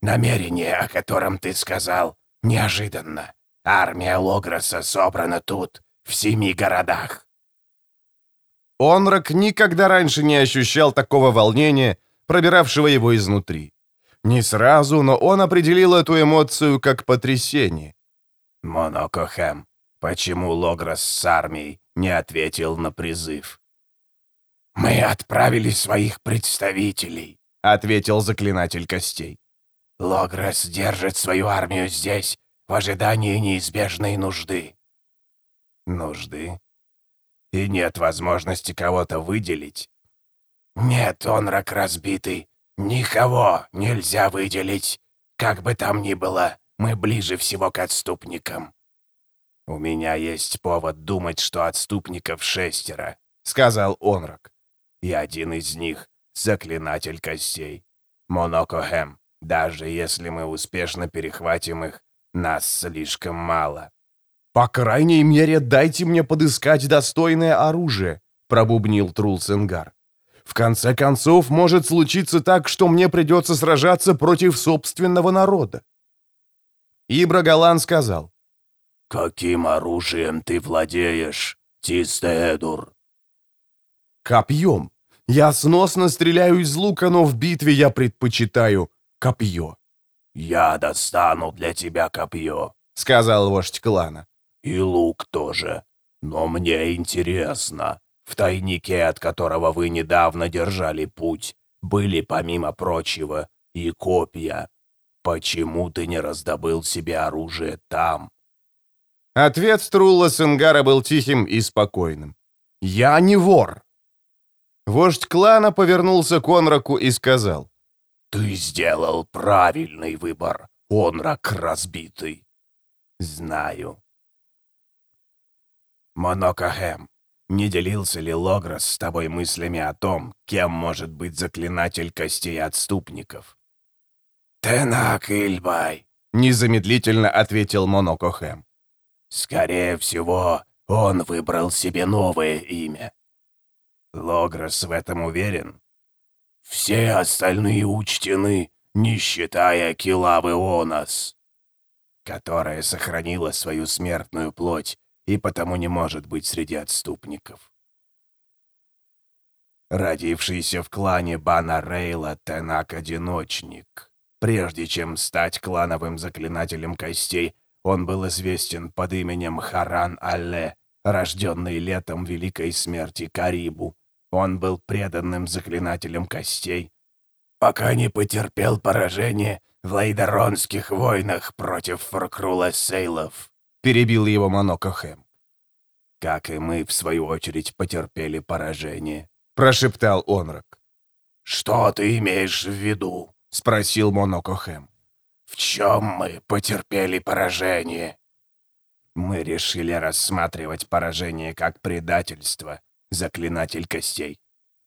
«Намерение, о котором ты сказал, неожиданно. Армия Логроса собрана тут, в семи городах». Онрак никогда раньше не ощущал такого волнения, пробиравшего его изнутри. Не сразу, но он определил эту эмоцию как потрясение. «Монокохэм, почему Логрос с армией не ответил на призыв?» «Мы отправили своих представителей», — ответил заклинатель костей. «Логрос держит свою армию здесь, в ожидании неизбежной нужды». «Нужды? И нет возможности кого-то выделить?» «Нет, он рак разбитый. Никого нельзя выделить. Как бы там ни было, мы ближе всего к отступникам». «У меня есть повод думать, что отступников шестеро», — сказал Онрак и один из них — заклинатель костей. Монокохэм, даже если мы успешно перехватим их, нас слишком мало». «По крайней мере, дайте мне подыскать достойное оружие», — пробубнил Трулсенгар. «В конце концов, может случиться так, что мне придется сражаться против собственного народа». Ибрагалан сказал. «Каким оружием ты владеешь, Тистеэдур?» Копьем. Я сносно стреляю из лука, но в битве я предпочитаю копье. «Я достану для тебя копье», — сказал вождь клана. «И лук тоже. Но мне интересно, в тайнике, от которого вы недавно держали путь, были, помимо прочего, и копья. Почему ты не раздобыл себе оружие там?» Ответ Струла Сенгара был тихим и спокойным. «Я не вор. Вождь клана повернулся к Онраку и сказал. «Ты сделал правильный выбор, Онрак разбитый». «Знаю». Монокахэм, не делился ли Логрос с тобой мыслями о том, кем может быть заклинатель костей отступников? «Тенак Ильбай», — незамедлительно ответил Монокохэм. «Скорее всего, он выбрал себе новое имя. Логрос в этом уверен? Все остальные учтены, не считая Килавы Онос, которая сохранила свою смертную плоть и потому не может быть среди отступников. Родившийся в клане Бана Рейла Тенак-одиночник. Прежде чем стать клановым заклинателем костей, он был известен под именем Харан Алле, рожденный летом Великой Смерти Карибу. Он был преданным заклинателем костей, пока не потерпел поражение в лайдаронских войнах против Форкрула Сейлов», — перебил его Моноко Хэм. «Как и мы, в свою очередь, потерпели поражение», — прошептал Онрак. «Что ты имеешь в виду?» — спросил Моноко Хэм. «В чем мы потерпели поражение?» Мы решили рассматривать поражение как предательство, заклинатель костей.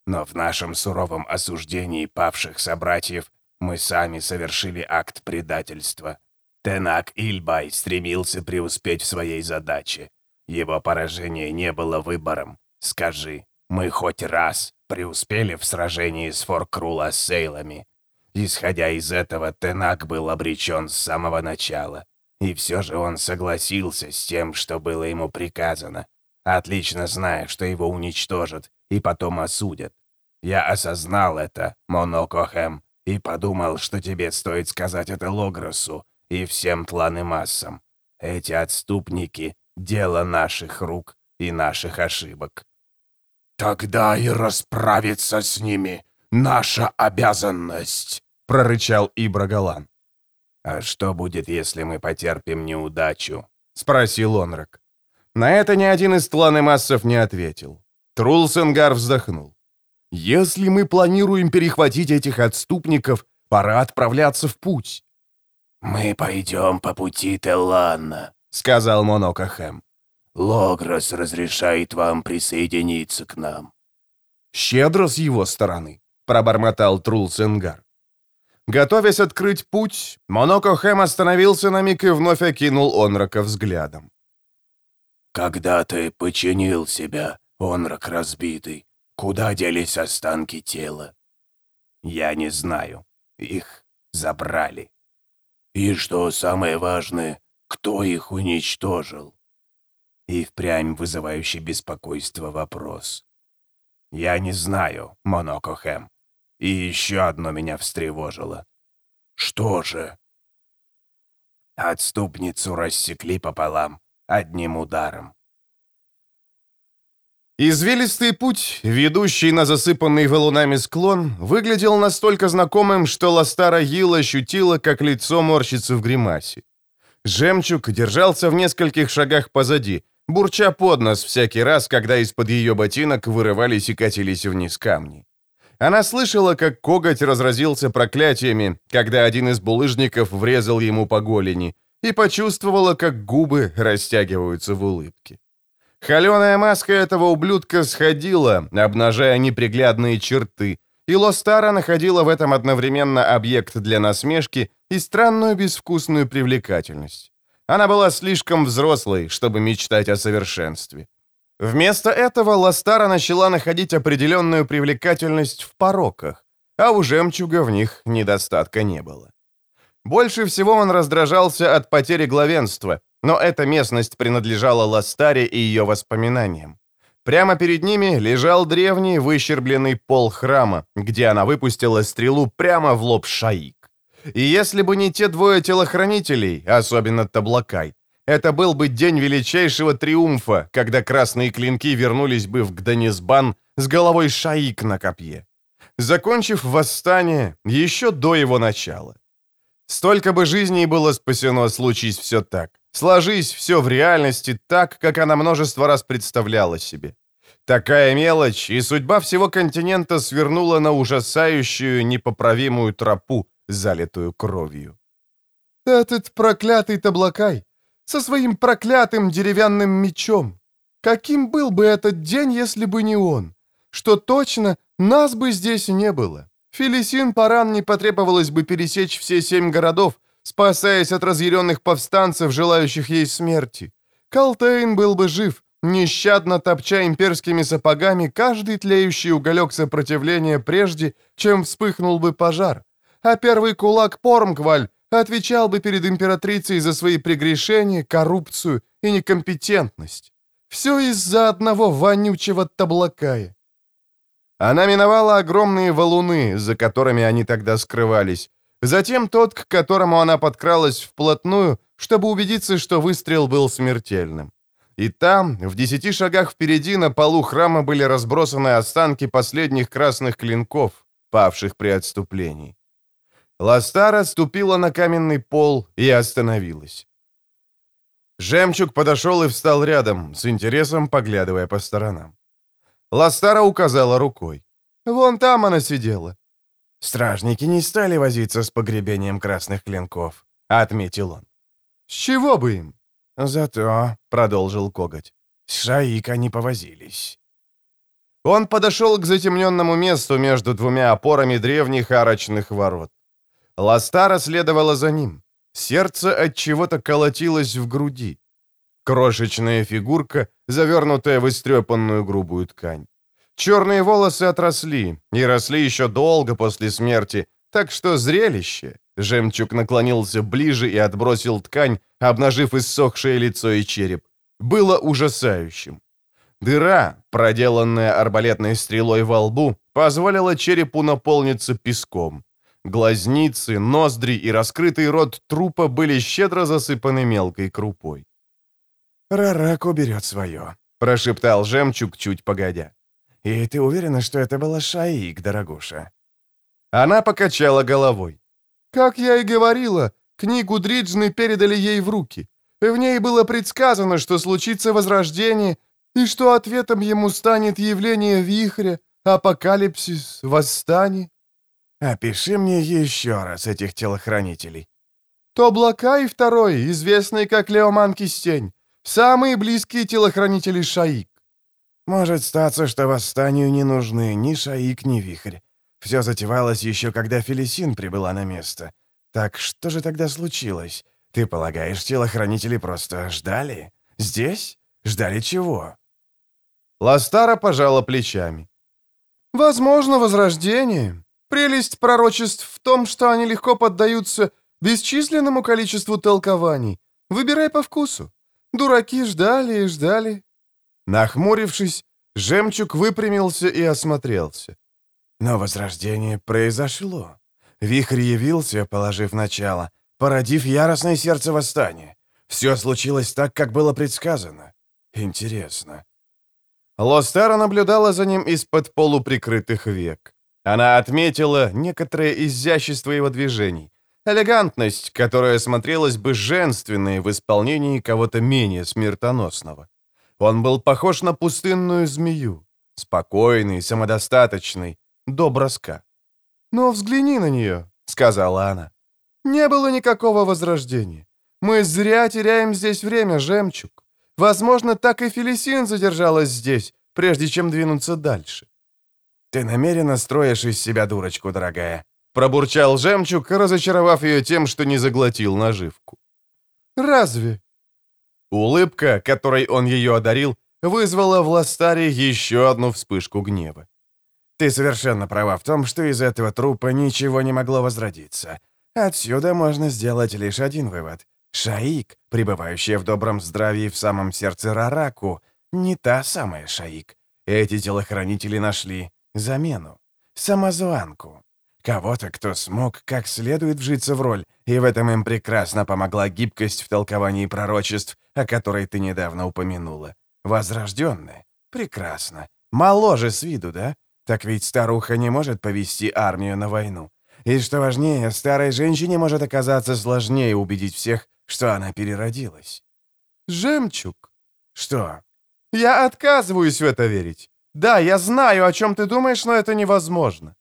Но в нашем суровом осуждении павших собратьев мы сами совершили акт предательства. Тенак Ильбай стремился преуспеть в своей задаче. Его поражение не было выбором. Скажи, мы хоть раз преуспели в сражении с Форкрула с Сейлами? Исходя из этого, Тенак был обречен с самого начала. И все же он согласился с тем, что было ему приказано отлично зная, что его уничтожат и потом осудят. Я осознал это, Монокохэм, и подумал, что тебе стоит сказать это Логросу и всем тланы массам. Эти отступники — дело наших рук и наших ошибок. «Тогда и расправиться с ними — наша обязанность», — прорычал Ибрагалан. «А что будет, если мы потерпим неудачу?» — спросил Онрак. На это ни один из кланы массов не ответил. Трулсенгар вздохнул. «Если мы планируем перехватить этих отступников, пора отправляться в путь». «Мы пойдем по пути Телланна», — сказал Монокахэм. «Логрос разрешает вам присоединиться к нам». «Щедро с его стороны», — пробормотал Трулсенгар. Готовясь открыть путь, Монокохэм остановился на миг и вновь окинул Онрака взглядом. Когда ты починил себя, онрак разбитый, куда делись останки тела? Я не знаю. Их забрали. И что самое важное, кто их уничтожил? И впрямь вызывающий беспокойство вопрос. Я не знаю, Монокохэм. И еще одно меня встревожило. Что же? Отступницу рассекли пополам одним ударом. Извилистый путь, ведущий на засыпанный валунами склон, выглядел настолько знакомым, что Ластара Гил ощутила, как лицо морщится в гримасе. Жемчуг держался в нескольких шагах позади, бурча под нос всякий раз, когда из-под ее ботинок вырывались и катились вниз камни. Она слышала, как коготь разразился проклятиями, когда один из булыжников врезал ему по голени, и почувствовала, как губы растягиваются в улыбке. Холеная маска этого ублюдка сходила, обнажая неприглядные черты, и Лостара находила в этом одновременно объект для насмешки и странную безвкусную привлекательность. Она была слишком взрослой, чтобы мечтать о совершенстве. Вместо этого Ластара начала находить определенную привлекательность в пороках, а у жемчуга в них недостатка не было. Больше всего он раздражался от потери главенства, но эта местность принадлежала Ластаре и ее воспоминаниям. Прямо перед ними лежал древний выщербленный пол храма, где она выпустила стрелу прямо в лоб Шаик. И если бы не те двое телохранителей, особенно Таблакай, это был бы день величайшего триумфа, когда красные клинки вернулись бы в Гданисбан с головой Шаик на копье. Закончив восстание еще до его начала. Столько бы жизней было спасено, случись все так. Сложись все в реальности так, как она множество раз представляла себе. Такая мелочь, и судьба всего континента свернула на ужасающую, непоправимую тропу, залитую кровью. «Этот проклятый Таблакай! Со своим проклятым деревянным мечом! Каким был бы этот день, если бы не он? Что точно, нас бы здесь не было!» Фелисин Паран не потребовалось бы пересечь все семь городов, спасаясь от разъяренных повстанцев, желающих ей смерти. Калтейн был бы жив, нещадно топча имперскими сапогами каждый тлеющий уголек сопротивления прежде, чем вспыхнул бы пожар. А первый кулак Пормкваль отвечал бы перед императрицей за свои прегрешения, коррупцию и некомпетентность. Все из-за одного вонючего таблакая. Она миновала огромные валуны, за которыми они тогда скрывались. Затем тот, к которому она подкралась вплотную, чтобы убедиться, что выстрел был смертельным. И там, в десяти шагах впереди, на полу храма были разбросаны останки последних красных клинков, павших при отступлении. Ластара ступила на каменный пол и остановилась. Жемчуг подошел и встал рядом, с интересом поглядывая по сторонам. Ластара указала рукой. «Вон там она сидела». «Стражники не стали возиться с погребением красных клинков», — отметил он. «С чего бы им?» «Зато», — продолжил коготь, — «с Шаик они повозились». Он подошел к затемненному месту между двумя опорами древних арочных ворот. Ластара следовала за ним. Сердце от чего-то колотилось в груди. Крошечная фигурка, завернутая в истрепанную грубую ткань. Черные волосы отросли, и росли еще долго после смерти, так что зрелище... Жемчуг наклонился ближе и отбросил ткань, обнажив иссохшее лицо и череп. Было ужасающим. Дыра, проделанная арбалетной стрелой во лбу, позволила черепу наполниться песком. Глазницы, ноздри и раскрытый рот трупа были щедро засыпаны мелкой крупой. «Рарак уберет свое», — прошептал жемчуг чуть погодя. «И ты уверена, что это была Шаик, дорогуша?» Она покачала головой. «Как я и говорила, книгу Дриджны передали ей в руки. В ней было предсказано, что случится возрождение, и что ответом ему станет явление вихря, апокалипсис, восстание. Опиши мне еще раз этих телохранителей. То облака и второй, известный как Леоман Кистень, самые близкие телохранители Шаик. Может статься, что восстанию не нужны ни Шаик, ни Вихрь. Все затевалось еще, когда Фелисин прибыла на место. Так что же тогда случилось? Ты полагаешь, телохранители просто ждали? Здесь? Ждали чего?» Ластара пожала плечами. «Возможно, возрождение. Прелесть пророчеств в том, что они легко поддаются бесчисленному количеству толкований. Выбирай по вкусу. Дураки ждали и ждали». Нахмурившись, жемчуг выпрямился и осмотрелся. Но возрождение произошло. Вихрь явился, положив начало, породив яростное сердце восстания. Все случилось так, как было предсказано. Интересно. Лостара наблюдала за ним из-под полуприкрытых век. Она отметила некоторое изящество его движений, элегантность, которая смотрелась бы женственной в исполнении кого-то менее смертоносного. Он был похож на пустынную змею, спокойный, самодостаточный, до броска. «Но взгляни на нее», — сказала она. «Не было никакого возрождения. Мы зря теряем здесь время, жемчуг. Возможно, так и Фелисин задержалась здесь, прежде чем двинуться дальше. «Ты намеренно строишь из себя дурочку, дорогая», — пробурчал жемчуг, разочаровав ее тем, что не заглотил наживку. «Разве?» Улыбка, которой он ее одарил, вызвала в Ластаре еще одну вспышку гнева. «Ты совершенно права в том, что из этого трупа ничего не могло возродиться. Отсюда можно сделать лишь один вывод. Шаик, пребывающая в добром здравии в самом сердце Рараку, не та самая Шаик. Эти телохранители нашли замену, самозванку. Кого-то, кто смог как следует вжиться в роль, и в этом им прекрасно помогла гибкость в толковании пророчеств, о которой ты недавно упомянула. Возрожденная. Прекрасно. Моложе с виду, да? Так ведь старуха не может повести армию на войну. И что важнее, старой женщине может оказаться сложнее убедить всех, что она переродилась. «Жемчуг?» «Что?» «Я отказываюсь в это верить. Да, я знаю, о чем ты думаешь, но это невозможно».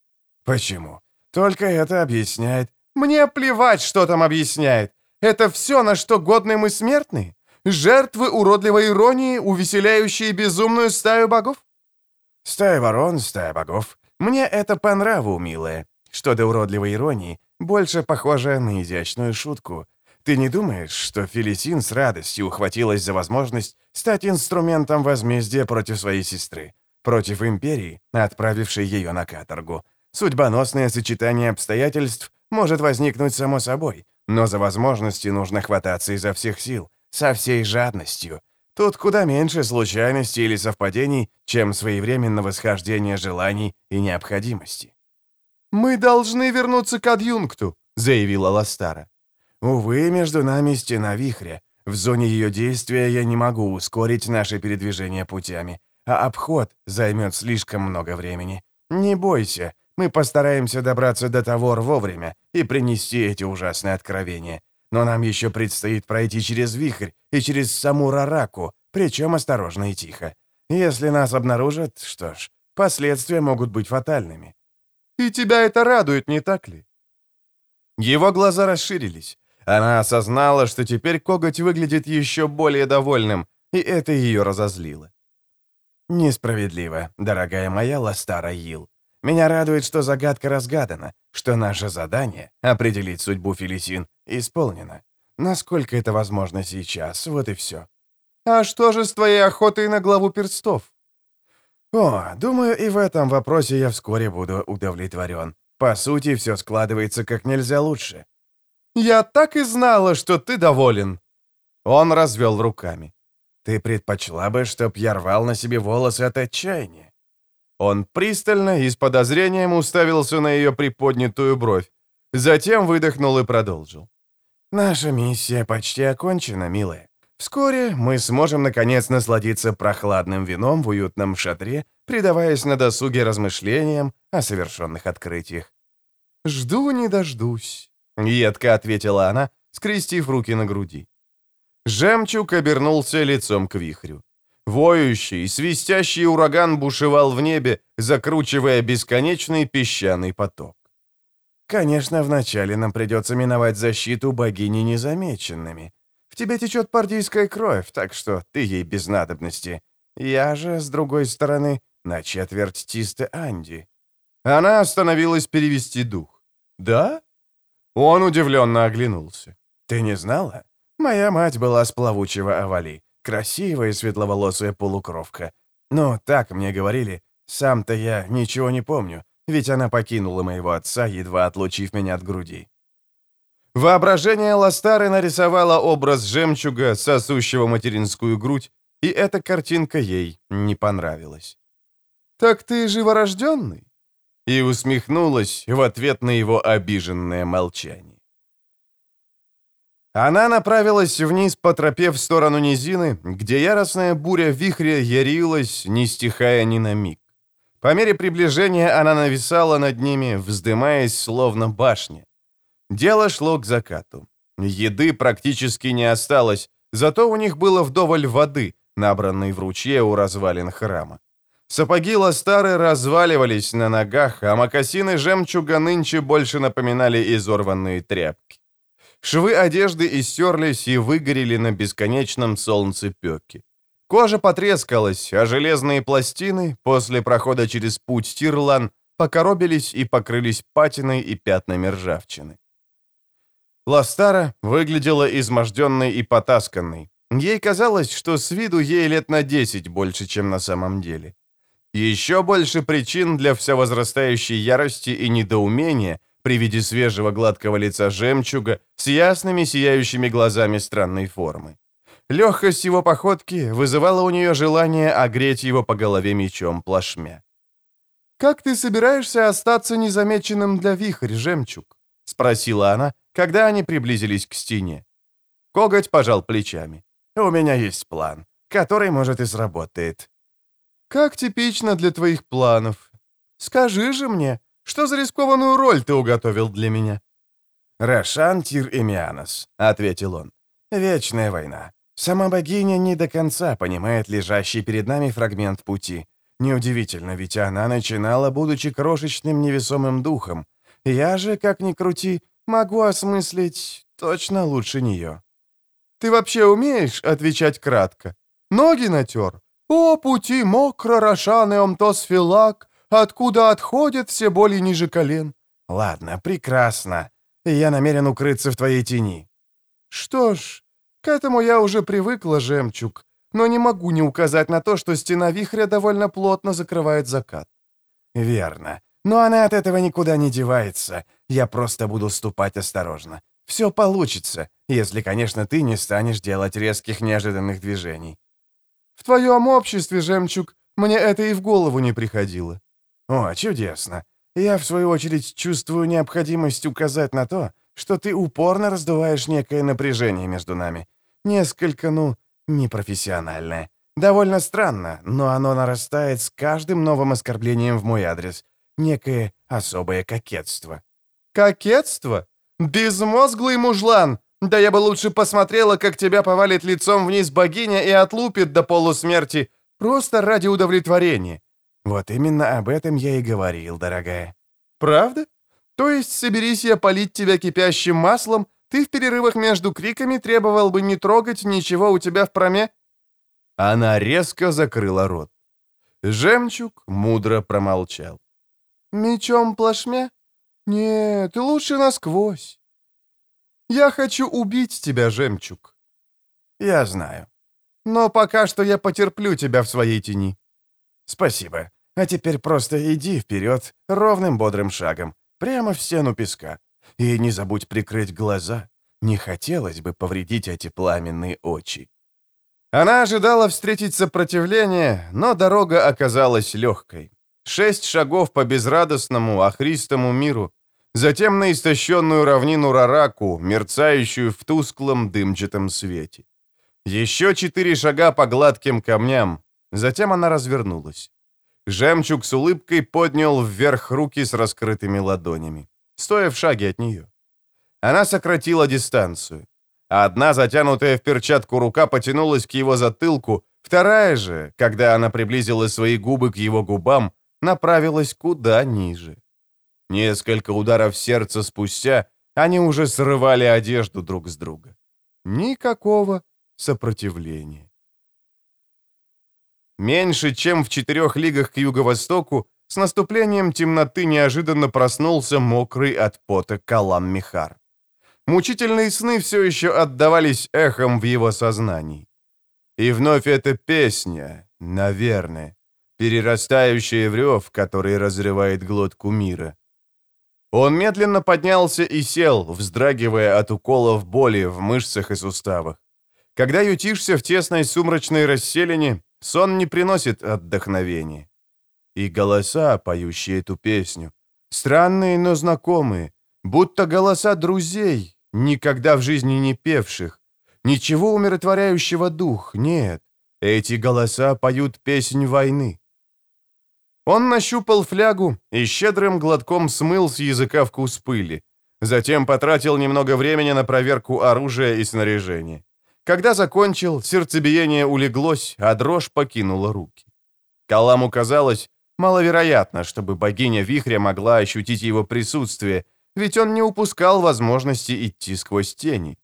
«Почему? Только это объясняет». «Мне плевать, что там объясняет. Это все, на что годны мы смертные? Жертвы уродливой иронии, увеселяющие безумную стаю богов?» «Стая ворон, стая богов. Мне это по нраву, милая. Что до уродливой иронии, больше похоже на изящную шутку. Ты не думаешь, что Фелисин с радостью ухватилась за возможность стать инструментом возмездия против своей сестры, против империи, отправившей ее на каторгу? Судьбоносное сочетание обстоятельств может возникнуть само собой, но за возможности нужно хвататься изо всех сил, со всей жадностью. Тут куда меньше случайностей или совпадений, чем своевременного схождения желаний и необходимости. «Мы должны вернуться к адъюнкту», — заявила Ластара. «Увы, между нами стена вихря. В зоне ее действия я не могу ускорить наше передвижение путями, а обход займет слишком много времени. Не бойся, мы постараемся добраться до Тавор вовремя и принести эти ужасные откровения. Но нам еще предстоит пройти через вихрь и через саму Рараку, причем осторожно и тихо. Если нас обнаружат, что ж, последствия могут быть фатальными. И тебя это радует, не так ли? Его глаза расширились. Она осознала, что теперь коготь выглядит еще более довольным, и это ее разозлило. «Несправедливо, дорогая моя Ластара Йил. Меня радует, что загадка разгадана, что наше задание — определить судьбу Фелисин — исполнено. Насколько это возможно сейчас, вот и все. А что же с твоей охотой на главу перстов? О, думаю, и в этом вопросе я вскоре буду удовлетворен. По сути, все складывается как нельзя лучше. Я так и знала, что ты доволен. Он развел руками. Ты предпочла бы, чтоб я рвал на себе волосы от отчаяния? Он пристально и с подозрением уставился на ее приподнятую бровь. Затем выдохнул и продолжил. «Наша миссия почти окончена, милая. Вскоре мы сможем, наконец, насладиться прохладным вином в уютном шатре, предаваясь на досуге размышлениям о совершенных открытиях». «Жду не дождусь», — едко ответила она, скрестив руки на груди. Жемчуг обернулся лицом к вихрю. Воющий, свистящий ураган бушевал в небе, закручивая бесконечный песчаный поток. Конечно, вначале нам придется миновать защиту богини незамеченными. В тебе течет партийская кровь, так что ты ей без надобности. Я же, с другой стороны, на четверть Тисты Анди. Она остановилась перевести дух. «Да?» Он удивленно оглянулся. «Ты не знала? Моя мать была с плавучего Авали. Красивая светловолосая полукровка. Но так мне говорили. Сам-то я ничего не помню, ведь она покинула моего отца, едва отлучив меня от груди. Воображение Ластары нарисовало образ жемчуга, сосущего материнскую грудь, и эта картинка ей не понравилась. «Так ты живорожденный?» И усмехнулась в ответ на его обиженное молчание. Она направилась вниз по тропе в сторону низины, где яростная буря вихря ярилась, не стихая ни на миг. По мере приближения она нависала над ними, вздымаясь, словно башня. Дело шло к закату. Еды практически не осталось, зато у них было вдоволь воды, набранной в ручье у развалин храма. Сапоги Ластары разваливались на ногах, а мокасины жемчуга нынче больше напоминали изорванные тряпки. Швы одежды истерлись и выгорели на бесконечном солнцепеке. Кожа потрескалась, а железные пластины, после прохода через путь Тирлан, покоробились и покрылись патиной и пятнами ржавчины. Ластара выглядела изможденной и потасканной. Ей казалось, что с виду ей лет на 10 больше, чем на самом деле. Еще больше причин для всевозрастающей ярости и недоумения — при виде свежего гладкого лица жемчуга с ясными сияющими глазами странной формы. Легкость его походки вызывала у нее желание огреть его по голове мечом плашмя. «Как ты собираешься остаться незамеченным для вихрь, жемчуг?» — спросила она, когда они приблизились к стене. Коготь пожал плечами. «У меня есть план, который, может, и сработает». «Как типично для твоих планов. Скажи же мне, что за рискованную роль ты уготовил для меня?» «Рошан Тир Эмианос», — ответил он. «Вечная война. Сама богиня не до конца понимает лежащий перед нами фрагмент пути. Неудивительно, ведь она начинала, будучи крошечным невесомым духом. Я же, как ни крути, могу осмыслить точно лучше нее». «Ты вообще умеешь отвечать кратко? Ноги натер? О, пути мокро, Рошан и Омтос-Филак, откуда отходят все боли ниже колен. Ладно, прекрасно. Я намерен укрыться в твоей тени. Что ж, к этому я уже привыкла, жемчуг, но не могу не указать на то, что стена вихря довольно плотно закрывает закат. Верно. Но она от этого никуда не девается. Я просто буду ступать осторожно. Все получится, если, конечно, ты не станешь делать резких неожиданных движений. В твоем обществе, жемчуг, мне это и в голову не приходило. О, чудесно. Я, в свою очередь, чувствую необходимость указать на то, что ты упорно раздуваешь некое напряжение между нами. Несколько, ну, непрофессиональное. Довольно странно, но оно нарастает с каждым новым оскорблением в мой адрес. Некое особое кокетство. Кокетство? Безмозглый мужлан! Да я бы лучше посмотрела, как тебя повалит лицом вниз богиня и отлупит до полусмерти, просто ради удовлетворения. Вот именно об этом я и говорил, дорогая. Правда? То есть, соберись я полить тебя кипящим маслом, ты в перерывах между криками требовал бы не трогать ничего у тебя в проме?» Она резко закрыла рот. Жемчуг мудро промолчал. «Мечом плашмя? Нет, лучше насквозь. Я хочу убить тебя, Жемчуг». «Я знаю. Но пока что я потерплю тебя в своей тени». «Спасибо. А теперь просто иди вперед ровным бодрым шагом. Прямо в стену песка. И не забудь прикрыть глаза. Не хотелось бы повредить эти пламенные очи. Она ожидала встретить сопротивление, но дорога оказалась легкой. Шесть шагов по безрадостному, охристому миру, затем на истощенную равнину Рараку, мерцающую в тусклом дымчатом свете. Еще четыре шага по гладким камням, затем она развернулась. Жемчуг с улыбкой поднял вверх руки с раскрытыми ладонями, стоя в шаге от нее. Она сократила дистанцию. Одна, затянутая в перчатку рука, потянулась к его затылку, вторая же, когда она приблизила свои губы к его губам, направилась куда ниже. Несколько ударов сердца спустя они уже срывали одежду друг с друга. Никакого сопротивления. Меньше чем в четырех лигах к юго-востоку, с наступлением темноты неожиданно проснулся мокрый от пота Калам Михар. Мучительные сны все еще отдавались эхом в его сознании. И вновь эта песня, наверное, перерастающая в рев, который разрывает глотку мира. Он медленно поднялся и сел, вздрагивая от уколов боли в мышцах и суставах. Когда ютишься в тесной сумрачной расселине, Сон не приносит отдохновения. И голоса, поющие эту песню, странные, но знакомые, будто голоса друзей, никогда в жизни не певших. Ничего умиротворяющего дух, нет. Эти голоса поют песнь войны. Он нащупал флягу и щедрым глотком смыл с языка вкус пыли. Затем потратил немного времени на проверку оружия и снаряжения. Когда закончил, сердцебиение улеглось, а дрожь покинула руки. Каламу казалось маловероятно, чтобы богиня Вихря могла ощутить его присутствие, ведь он не упускал возможности идти сквозь тени.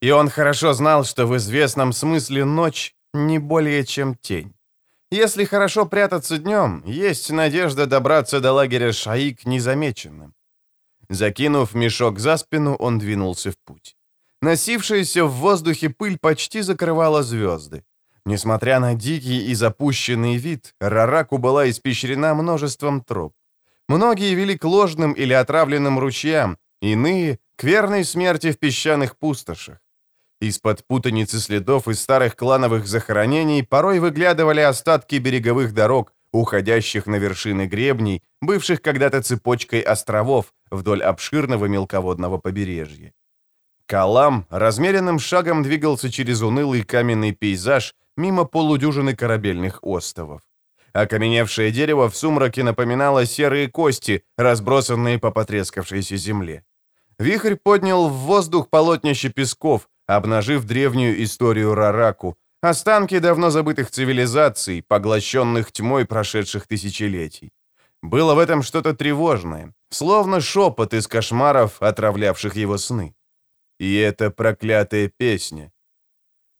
И он хорошо знал, что в известном смысле ночь не более чем тень. Если хорошо прятаться днем, есть надежда добраться до лагеря Шаик незамеченным. Закинув мешок за спину, он двинулся в путь. Носившаяся в воздухе пыль почти закрывала звезды. Несмотря на дикий и запущенный вид, Рараку была испещрена множеством троп. Многие вели к ложным или отравленным ручьям, иные — к верной смерти в песчаных пустошах. Из-под путаницы следов из старых клановых захоронений порой выглядывали остатки береговых дорог, уходящих на вершины гребней, бывших когда-то цепочкой островов вдоль обширного мелководного побережья. Калам размеренным шагом двигался через унылый каменный пейзаж мимо полудюжины корабельных остовов. Окаменевшее дерево в сумраке напоминало серые кости, разбросанные по потрескавшейся земле. Вихрь поднял в воздух полотнище песков, обнажив древнюю историю Рараку, останки давно забытых цивилизаций, поглощенных тьмой прошедших тысячелетий. Было в этом что-то тревожное, словно шепот из кошмаров, отравлявших его сны. И эта проклятая песня.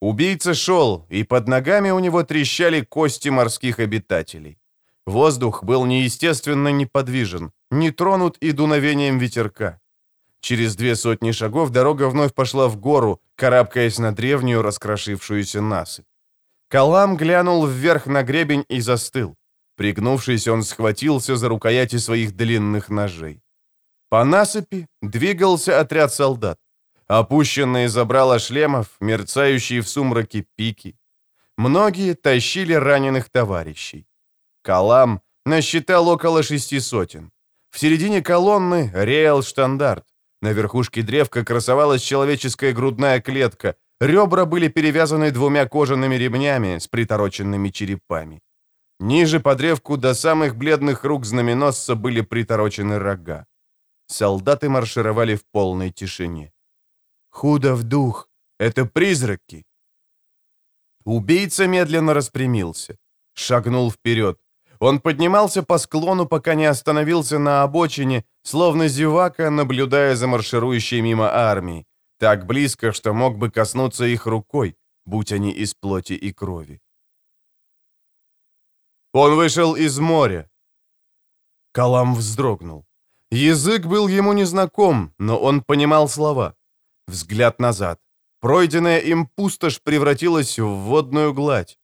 Убийца шел, и под ногами у него трещали кости морских обитателей. Воздух был неестественно неподвижен, не тронут и дуновением ветерка. Через две сотни шагов дорога вновь пошла в гору, карабкаясь на древнюю раскрошившуюся насыпь. Калам глянул вверх на гребень и застыл. Пригнувшись, он схватился за рукояти своих длинных ножей. По насыпи двигался отряд солдат. Опущенные забрала шлемов, мерцающие в сумраке пики. Многие тащили раненых товарищей. Калам насчитал около шести сотен. В середине колонны реял штандарт. На верхушке древка красовалась человеческая грудная клетка. Ребра были перевязаны двумя кожаными ремнями с притороченными черепами. Ниже по древку до самых бледных рук знаменосца были приторочены рога. Солдаты маршировали в полной тишине. «Худо в дух! Это призраки!» Убийца медленно распрямился, шагнул вперед. Он поднимался по склону, пока не остановился на обочине, словно зевака, наблюдая за марширующей мимо армией, так близко, что мог бы коснуться их рукой, будь они из плоти и крови. Он вышел из моря. Калам вздрогнул. Язык был ему незнаком, но он понимал слова. Взгляд назад. Пройденная им пустошь превратилась в водную гладь.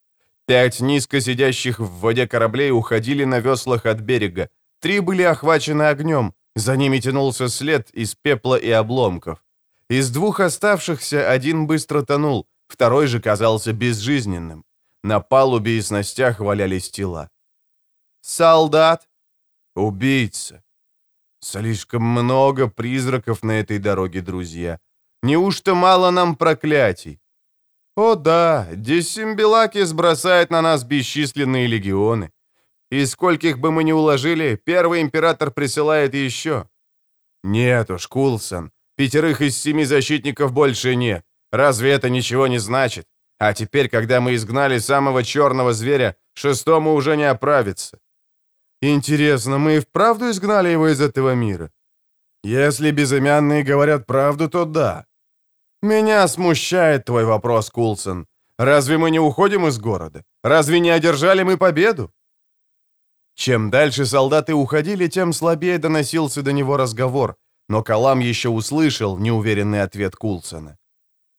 Пять низко сидящих в воде кораблей уходили на веслах от берега. Три были охвачены огнем. За ними тянулся след из пепла и обломков. Из двух оставшихся один быстро тонул, второй же казался безжизненным. На палубе и снастях валялись тела. «Солдат!» «Убийца!» Слишком много призраков на этой дороге, друзья. Неужто мало нам проклятий? О да, Десимбелакис бросает на нас бесчисленные легионы. И скольких бы мы ни уложили, первый император присылает еще. Нет уж, Кулсон, пятерых из семи защитников больше нет. Разве это ничего не значит? А теперь, когда мы изгнали самого черного зверя, шестому уже не оправиться. Интересно, мы и вправду изгнали его из этого мира? Если безымянные говорят правду, то да. Меня смущает твой вопрос, Кулсон. Разве мы не уходим из города? Разве не одержали мы победу? Чем дальше солдаты уходили, тем слабее доносился до него разговор, но Калам еще услышал неуверенный ответ Кулсона.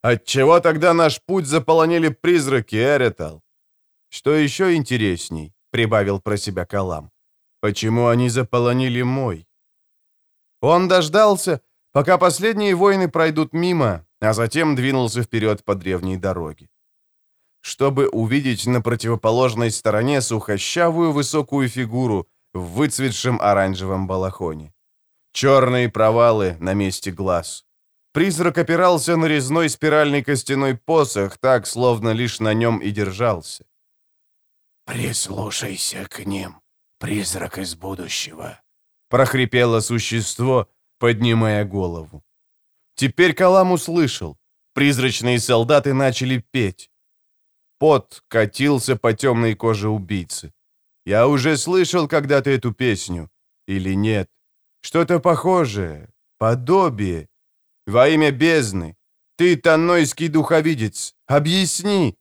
Отчего тогда наш путь заполонили призраки, Эретал? Что еще интересней, прибавил про себя Калам. Почему они заполонили мой? Он дождался, пока последние воины пройдут мимо, а затем двинулся вперед по древней дороге. Чтобы увидеть на противоположной стороне сухощавую высокую фигуру в выцветшем оранжевом балахоне. Черные провалы на месте глаз, Призрак опирался на резной спиральный костяной посох, так, словно лишь на нем и держался. «Прислушайся к ним, призрак из будущего», — прохрипело существо, поднимая голову. Теперь Калам услышал. Призрачные солдаты начали петь. Пот катился по темной коже убийцы. Я уже слышал когда-то эту песню. Или нет? Что-то похожее, подобие. Во имя бездны! Ты, Таннойский духовидец, объясни!»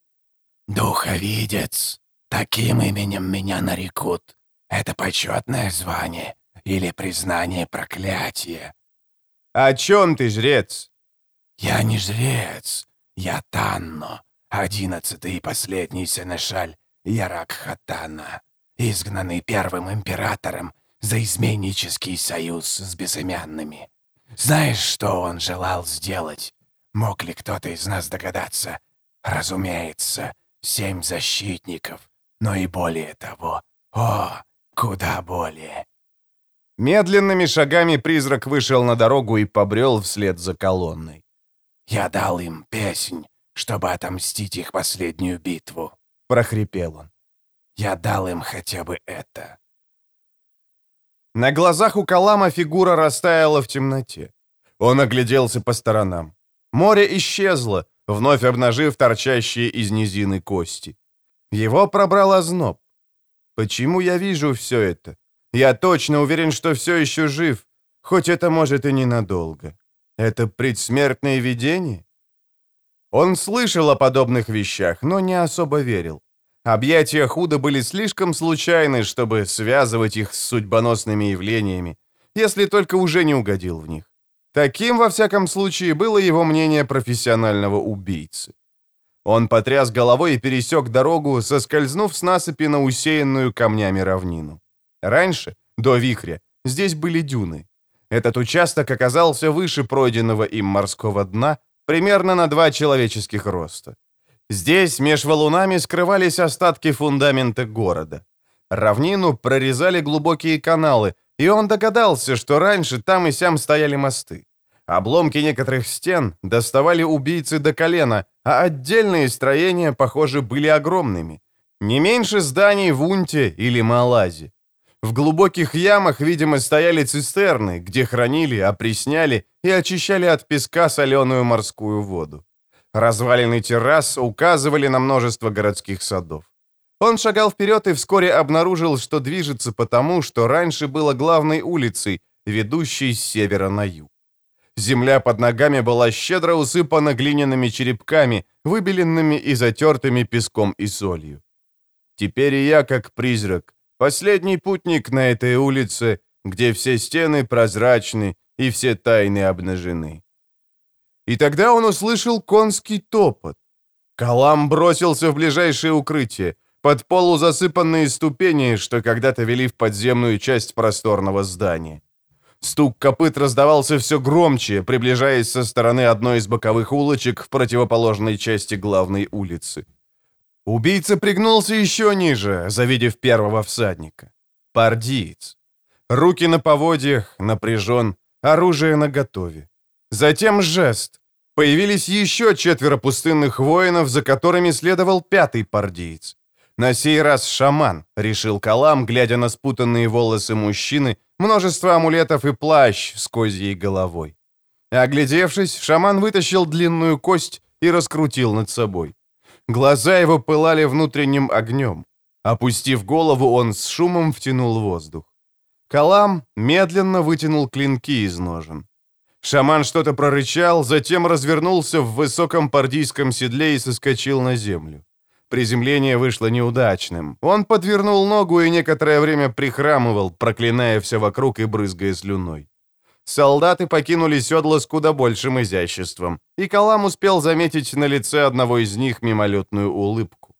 «Духовидец! Таким именем меня нарекут. Это почетное звание или признание проклятия». «О чем ты, жрец?» «Я не жрец. Я Танно, одиннадцатый и последний сенешаль Яракхатана, изгнанный первым императором за изменнический союз с безымянными. Знаешь, что он желал сделать? Мог ли кто-то из нас догадаться? Разумеется, семь защитников, но и более того. О, куда более. Медленными шагами призрак вышел на дорогу и побрел вслед за колонной. «Я дал им песнь, чтобы отомстить их последнюю битву», — прохрипел он. «Я дал им хотя бы это. На глазах у Калама фигура растаяла в темноте. Он огляделся по сторонам. Море исчезло, вновь обнажив торчащие из низины кости. Его пробрал озноб. Почему я вижу все это? Я точно уверен, что все еще жив, хоть это может и ненадолго. Это предсмертное видение? Он слышал о подобных вещах, но не особо верил. Объятия Худа были слишком случайны, чтобы связывать их с судьбоносными явлениями, если только уже не угодил в них. Таким, во всяком случае, было его мнение профессионального убийцы. Он потряс головой и пересек дорогу, соскользнув с насыпи на усеянную камнями равнину. Раньше, до вихря, здесь были дюны. Этот участок оказался выше пройденного им морского дна, примерно на два человеческих роста. Здесь меж валунами скрывались остатки фундамента города. Равнину прорезали глубокие каналы, и он догадался, что раньше там и сям стояли мосты. Обломки некоторых стен доставали убийцы до колена, а отдельные строения, похоже, были огромными. Не меньше зданий в Унте или Малазе. В глубоких ямах, видимо, стояли цистерны, где хранили, опресняли и очищали от песка соленую морскую воду. Развалины террас указывали на множество городских садов. Он шагал вперед и вскоре обнаружил, что движется потому, что раньше было главной улицей, ведущей с севера на юг. Земля под ногами была щедро усыпана глиняными черепками, выбеленными и затертыми песком и солью. Теперь и я, как призрак, последний путник на этой улице, где все стены прозрачны и все тайны обнажены. И тогда он услышал конский топот. Калам бросился в ближайшее укрытие, под полузасыпанные ступени, что когда-то вели в подземную часть просторного здания. Стук копыт раздавался все громче, приближаясь со стороны одной из боковых улочек в противоположной части главной улицы. Убийца пригнулся еще ниже, завидев первого всадника. Пардиец. Руки на поводьях, напряжен, оружие наготове. Затем жест. Появились еще четверо пустынных воинов, за которыми следовал пятый пардиец. На сей раз шаман, решил Калам, глядя на спутанные волосы мужчины, множество амулетов и плащ с козьей головой. Оглядевшись, шаман вытащил длинную кость и раскрутил над собой. Глаза его пылали внутренним огнем. Опустив голову, он с шумом втянул воздух. Калам медленно вытянул клинки из ножен. Шаман что-то прорычал, затем развернулся в высоком пардийском седле и соскочил на землю. Приземление вышло неудачным. Он подвернул ногу и некоторое время прихрамывал, проклиная все вокруг и брызгая слюной. Солдаты покинули седло с куда большим изяществом, и Калам успел заметить на лице одного из них мимолетную улыбку.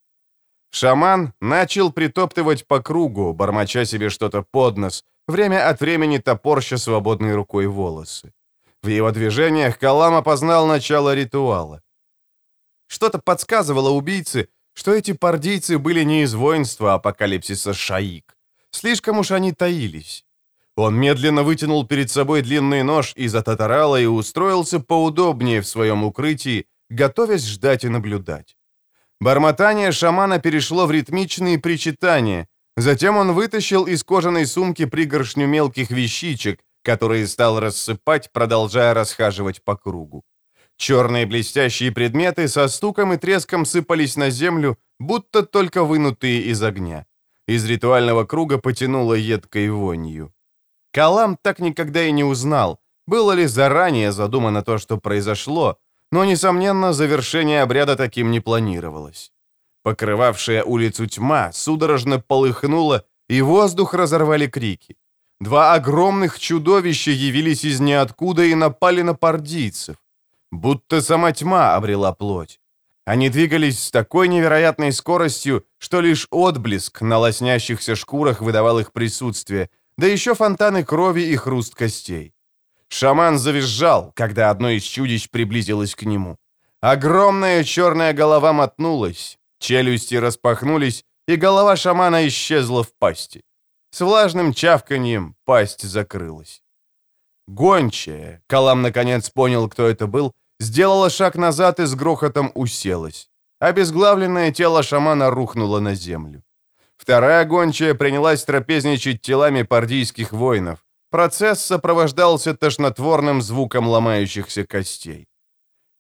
Шаман начал притоптывать по кругу, бормоча себе что-то под нос, время от времени топорща свободной рукой волосы. В его движениях Калам опознал начало ритуала. Что-то подсказывало убийце, что эти пардийцы были не из воинства апокалипсиса Шаик. Слишком уж они таились. Он медленно вытянул перед собой длинный нож из ататарала и устроился поудобнее в своем укрытии, готовясь ждать и наблюдать. Бормотание шамана перешло в ритмичные причитания. Затем он вытащил из кожаной сумки пригоршню мелких вещичек, которые стал рассыпать, продолжая расхаживать по кругу. Черные блестящие предметы со стуком и треском сыпались на землю, будто только вынутые из огня. Из ритуального круга потянуло едкой вонью. Калам так никогда и не узнал, было ли заранее задумано то, что произошло, но, несомненно, завершение обряда таким не планировалось. Покрывавшая улицу тьма судорожно полыхнула, и воздух разорвали крики. Два огромных чудовища явились из ниоткуда и напали на пардийцев будто сама тьма обрела плоть. Они двигались с такой невероятной скоростью, что лишь отблеск на лоснящихся шкурах выдавал их присутствие, да еще фонтаны крови и хруст костей. Шаман завизжал, когда одно из чудищ приблизилось к нему. Огромная черная голова мотнулась, челюсти распахнулись, и голова шамана исчезла в пасти. С влажным чавканьем пасть закрылась. Гончая, Калам наконец понял, кто это был, сделала шаг назад и с грохотом уселась. Обезглавленное тело шамана рухнуло на землю. Вторая гончая принялась трапезничать телами пардийских воинов. Процесс сопровождался тошнотворным звуком ломающихся костей.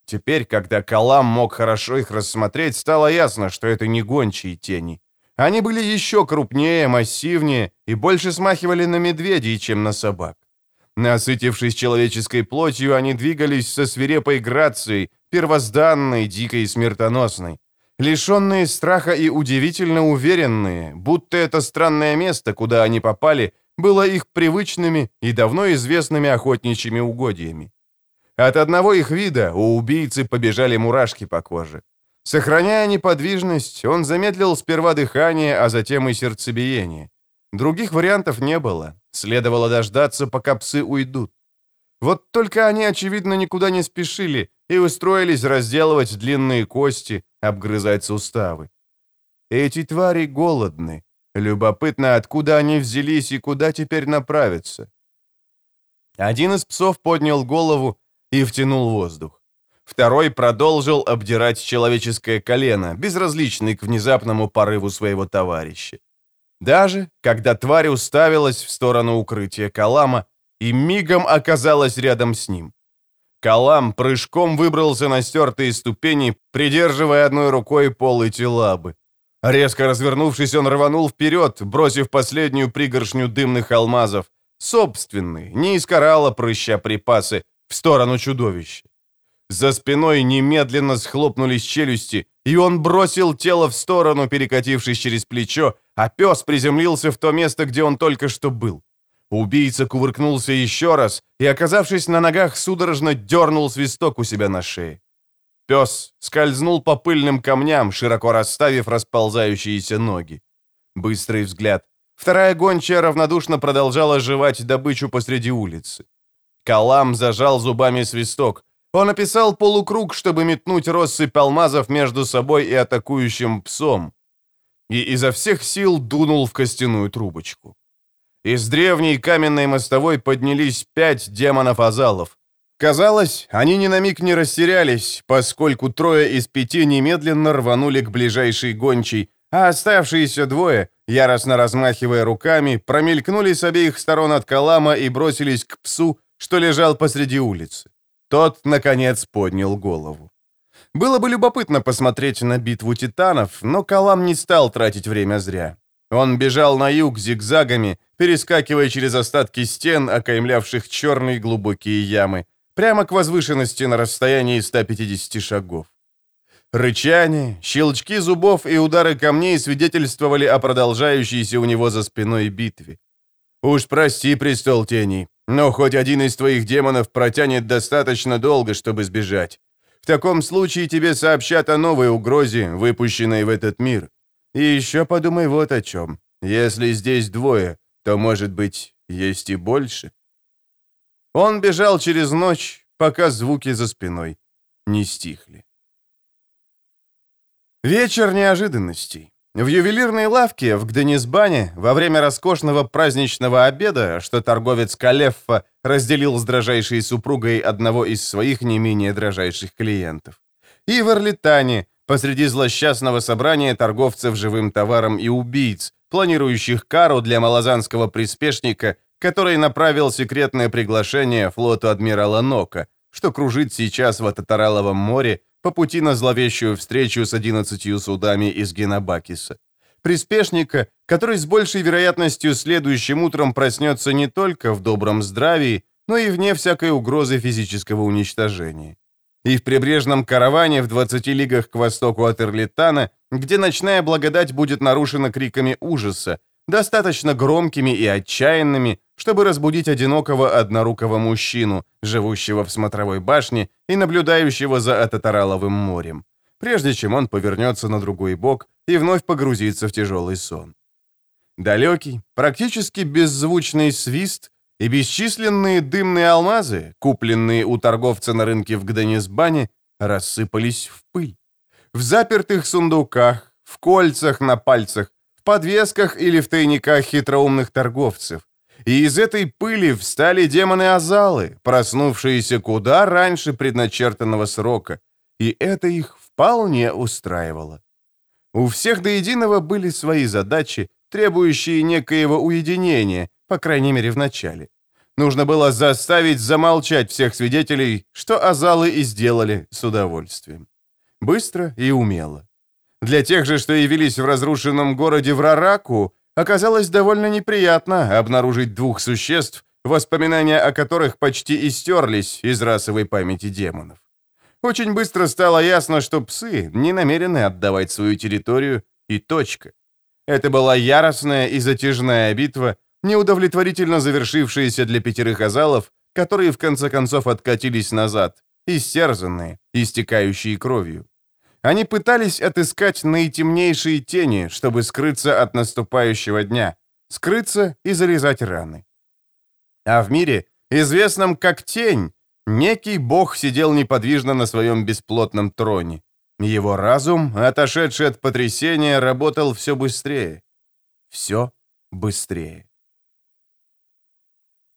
Теперь, когда Калам мог хорошо их рассмотреть, стало ясно, что это не гончие тени. Они были еще крупнее, массивнее и больше смахивали на медведей, чем на собак. Насытившись человеческой плотью, они двигались со свирепой грацией, первозданной, дикой и смертоносной. Лишенные страха и удивительно уверенные, будто это странное место, куда они попали, было их привычными и давно известными охотничьими угодьями. От одного их вида у убийцы побежали мурашки по коже. Сохраняя неподвижность, он замедлил сперва дыхание, а затем и сердцебиение. Других вариантов не было. Следовало дождаться, пока псы уйдут. Вот только они, очевидно, никуда не спешили и устроились разделывать длинные кости, обгрызать суставы. Эти твари голодны. Любопытно, откуда они взялись и куда теперь направятся. Один из псов поднял голову и втянул воздух. Второй продолжил обдирать человеческое колено, безразличный к внезапному порыву своего товарища. Даже когда тварь уставилась в сторону укрытия Калама и мигом оказалась рядом с ним. Калам прыжком выбрался на стертые ступени, придерживая одной рукой пол эти лабы. Резко развернувшись, он рванул вперед, бросив последнюю пригоршню дымных алмазов, собственный, не из коралла прыща припасы, в сторону чудовища. За спиной немедленно схлопнулись челюсти, и он бросил тело в сторону, перекатившись через плечо, а пес приземлился в то место, где он только что был. Убийца кувыркнулся еще раз и, оказавшись на ногах, судорожно дернул свисток у себя на шее. Пес скользнул по пыльным камням, широко расставив расползающиеся ноги. Быстрый взгляд. Вторая гончая равнодушно продолжала жевать добычу посреди улицы. Калам зажал зубами свисток. Он описал полукруг, чтобы метнуть россыпь алмазов между собой и атакующим псом. И изо всех сил дунул в костяную трубочку. Из древней каменной мостовой поднялись пять демонов-азалов. Казалось, они ни на миг не растерялись, поскольку трое из пяти немедленно рванули к ближайшей гончей, а оставшиеся двое, яростно размахивая руками, промелькнули с обеих сторон от Калама и бросились к псу, что лежал посреди улицы. Тот, наконец, поднял голову. Было бы любопытно посмотреть на битву титанов, но Калам не стал тратить время зря. Он бежал на юг зигзагами, перескакивая через остатки стен, окаймлявших черные глубокие ямы, прямо к возвышенности на расстоянии 150 шагов. Рычание, щелчки зубов и удары камней свидетельствовали о продолжающейся у него за спиной битве. «Уж прости, престол теней, но хоть один из твоих демонов протянет достаточно долго, чтобы сбежать. В таком случае тебе сообщат о новой угрозе, выпущенной в этот мир. И еще подумай вот о чем. Если здесь двое, то, может быть, есть и больше. Он бежал через ночь, пока звуки за спиной не стихли. Вечер неожиданностей. В ювелирной лавке в Гденисбане во время роскошного праздничного обеда, что торговец Калеффа разделил с дрожайшей супругой одного из своих не менее дрожайших клиентов. И в посреди злосчастного собрания торговцев живым товаром и убийц, планирующих кару для малозанского приспешника, который направил секретное приглашение флоту адмирала Нока, что кружит сейчас в Ататараловом море по пути на зловещую встречу с 11 судами из Генобакиса. Приспешника, который с большей вероятностью следующим утром проснется не только в добром здравии, но и вне всякой угрозы физического уничтожения и в прибрежном караване в 20 лигах к востоку от Эрлитана, где ночная благодать будет нарушена криками ужаса, достаточно громкими и отчаянными, чтобы разбудить одинокого однорукого мужчину, живущего в смотровой башне и наблюдающего за Ататараловым морем, прежде чем он повернется на другой бок и вновь погрузится в тяжелый сон. Далекий, практически беззвучный свист и бесчисленные дымные алмазы, купленные у торговца на рынке в Гданисбане, рассыпались в пыль. В запертых сундуках, в кольцах на пальцах, в подвесках или в тайниках хитроумных торговцев. И из этой пыли встали демоны-азалы, проснувшиеся куда раньше предначертанного срока. И это их вполне устраивало. У всех до единого были свои задачи, требующие некоего уединения, по крайней мере, в начале. Нужно было заставить замолчать всех свидетелей, что азалы и сделали с удовольствием. Быстро и умело. Для тех же, что явились в разрушенном городе Врараку, оказалось довольно неприятно обнаружить двух существ, воспоминания о которых почти истерлись из расовой памяти демонов. Очень быстро стало ясно, что псы не намерены отдавать свою территорию, и точка. Это была яростная и затяжная битва, неудовлетворительно завершившаяся для пятерых азалов которые в конце концов откатились назад, истерзанные, истекающие кровью. Они пытались отыскать наитемнейшие тени, чтобы скрыться от наступающего дня, скрыться и зарезать раны. А в мире, известном как тень, некий бог сидел неподвижно на своем бесплотном троне. Его разум, отошедший от потрясения, работал все быстрее. Все быстрее.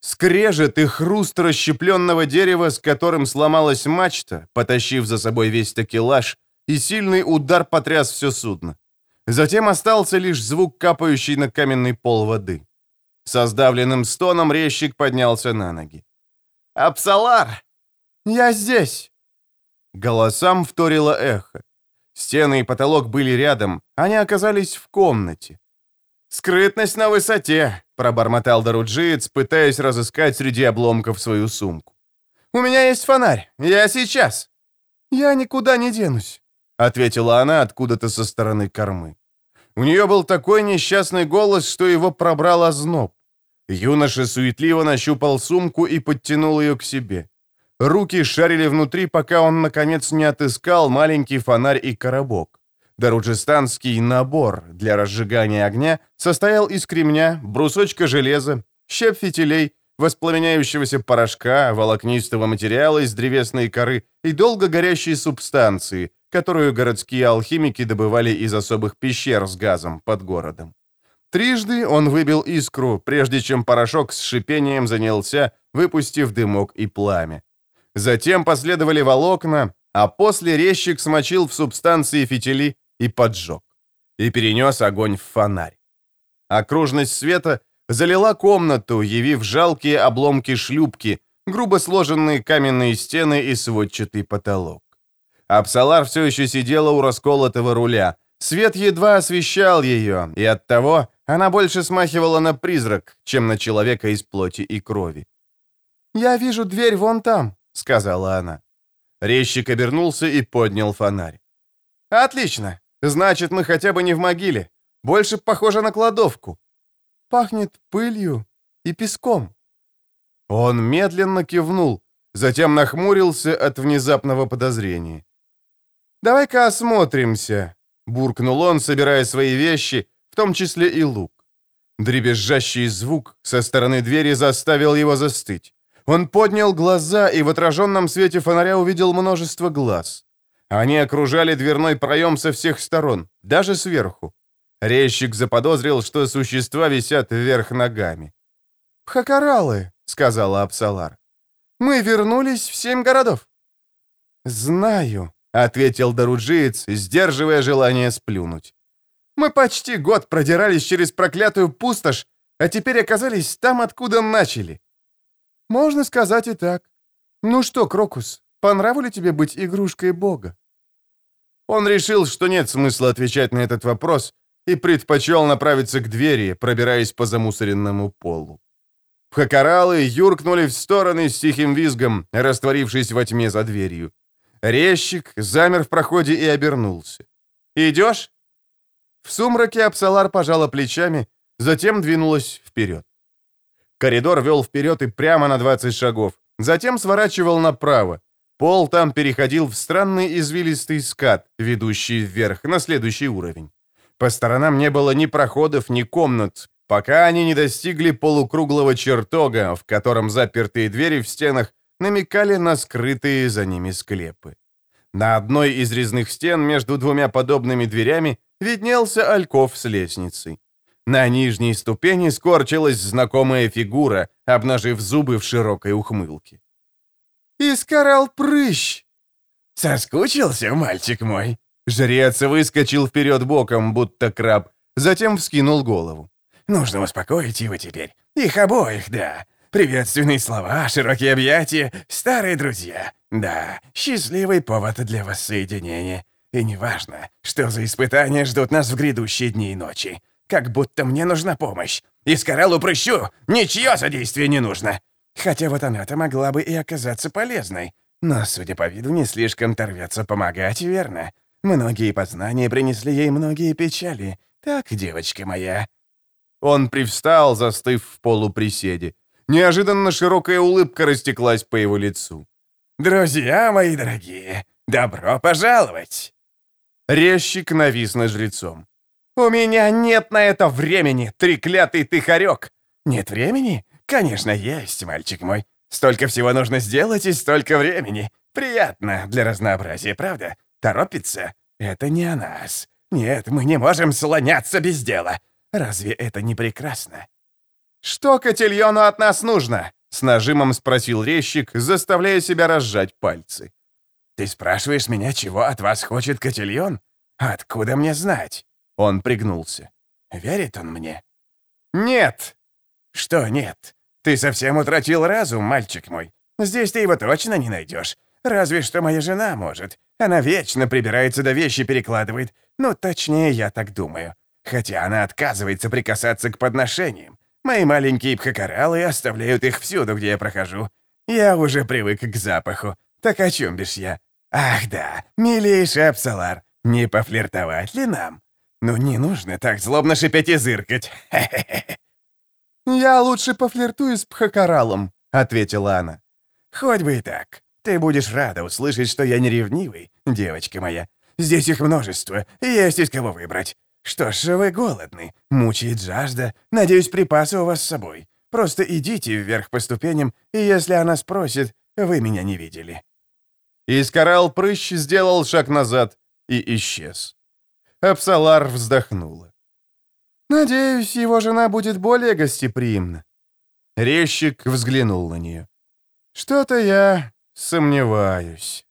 Скрежет и хруст расщепленного дерева, с которым сломалась мачта, потащив за собой весь такелаж, и сильный удар потряс все судно. Затем остался лишь звук капающей на каменный пол воды. Со сдавленным стоном резчик поднялся на ноги. «Апсалар! Я здесь!» Голосам вторило эхо. Стены и потолок были рядом, они оказались в комнате. «Скрытность на высоте», — пробормотал Даруджиец, пытаясь разыскать среди обломков свою сумку. «У меня есть фонарь. Я сейчас». «Я никуда не денусь», — ответила она откуда-то со стороны кормы. У нее был такой несчастный голос, что его пробрал озноб. Юноша суетливо нащупал сумку и подтянул ее к себе. Руки шарили внутри, пока он, наконец, не отыскал маленький фонарь и коробок. Даруджистанский набор для разжигания огня состоял из кремня, брусочка железа, щеп фитилей, воспламеняющегося порошка, волокнистого материала из древесной коры и долго горящей субстанции, которую городские алхимики добывали из особых пещер с газом под городом. Трижды он выбил искру, прежде чем порошок с шипением занялся, выпустив дымок и пламя. Затем последовали волокна, а после резчик смочил в субстанции фитили и поджег. И перенес огонь в фонарь. Окружность света залила комнату, явив жалкие обломки шлюпки, грубо сложенные каменные стены и сводчатый потолок. Апсалар все еще сидела у расколотого руля. Свет едва освещал ее, и оттого она больше смахивала на призрак, чем на человека из плоти и крови. «Я вижу дверь вон там», — сказала она. Резчик обернулся и поднял фонарь. «Отлично! Значит, мы хотя бы не в могиле. Больше похоже на кладовку. Пахнет пылью и песком». Он медленно кивнул, затем нахмурился от внезапного подозрения. «Давай-ка осмотримся», — буркнул он, собирая свои вещи, в том числе и лук. Дребезжащий звук со стороны двери заставил его застыть. Он поднял глаза и в отраженном свете фонаря увидел множество глаз. Они окружали дверной проем со всех сторон, даже сверху. Резчик заподозрил, что существа висят вверх ногами. «Пхакаралы», — сказала Апсалар. «Мы вернулись в семь городов». «Знаю», — ответил Даруджиец, сдерживая желание сплюнуть. «Мы почти год продирались через проклятую пустошь, а теперь оказались там, откуда начали». «Можно сказать и так. Ну что, Крокус, по ли тебе быть игрушкой Бога?» Он решил, что нет смысла отвечать на этот вопрос, и предпочел направиться к двери, пробираясь по замусоренному полу. Пхакаралы юркнули в стороны с тихим визгом, растворившись во тьме за дверью. Резчик замер в проходе и обернулся. «Идешь?» В сумраке Апсалар пожала плечами, затем двинулась вперед. Коридор вел вперед и прямо на 20 шагов, затем сворачивал направо, Пол там переходил в странный извилистый скат, ведущий вверх, на следующий уровень. По сторонам не было ни проходов, ни комнат, пока они не достигли полукруглого чертога, в котором запертые двери в стенах намекали на скрытые за ними склепы. На одной из резных стен между двумя подобными дверями виднелся альков с лестницей. На нижней ступени скорчилась знакомая фигура, обнажив зубы в широкой ухмылке. «Искарал прыщ!» «Соскучился, мальчик мой?» Жрец выскочил вперед боком, будто краб, затем вскинул голову. «Нужно успокоить его теперь. Их обоих, да. Приветственные слова, широкие объятия, старые друзья. Да, счастливый повод для воссоединения. И неважно, что за испытания ждут нас в грядущие дни и ночи. Как будто мне нужна помощь. Искоралу прыщу ничье содействие не нужно. Хотя вот она-то могла бы и оказаться полезной. Но, судя по виду, не слишком торвется помогать, верно? Многие познания принесли ей многие печали. Так, девочка моя?» Он привстал, застыв в полуприседе. Неожиданно широкая улыбка растеклась по его лицу. «Друзья мои дорогие, добро пожаловать!» Резчик навис над жрецом. «У меня нет на это времени, треклятый ты хорек!» «Нет времени? Конечно, есть, мальчик мой. Столько всего нужно сделать и столько времени. Приятно для разнообразия, правда? Торопиться? Это не о нас. Нет, мы не можем слоняться без дела. Разве это не прекрасно?» «Что Котельону от нас нужно?» — с нажимом спросил резчик, заставляя себя разжать пальцы. «Ты спрашиваешь меня, чего от вас хочет Котельон? Откуда мне знать?» Он пригнулся. «Верит он мне?» «Нет!» «Что нет? Ты совсем утратил разум, мальчик мой. Здесь ты его точно не найдешь. Разве что моя жена может. Она вечно прибирается до вещи перекладывает. Ну, точнее, я так думаю. Хотя она отказывается прикасаться к подношениям. Мои маленькие пхакаралы оставляют их всюду, где я прохожу. Я уже привык к запаху. Так о чем бишь я? Ах да, милейший Апсалар, не пофлиртовать ли нам? Ну не нужно так злобно шипеть и зыркать. <laughs> «Я лучше пофлиртую с Пхакаралом», — ответила она. «Хоть бы и так. Ты будешь рада услышать, что я не ревнивый, девочка моя. Здесь их множество, и есть из кого выбрать. Что ж, вы голодны, мучает жажда. Надеюсь, припасы у вас с собой. Просто идите вверх по ступеням, и если она спросит, вы меня не видели». Искарал прыщ сделал шаг назад и исчез. Апсалар вздохнула. «Надеюсь, его жена будет более гостеприимна». Резчик взглянул на нее. «Что-то я сомневаюсь».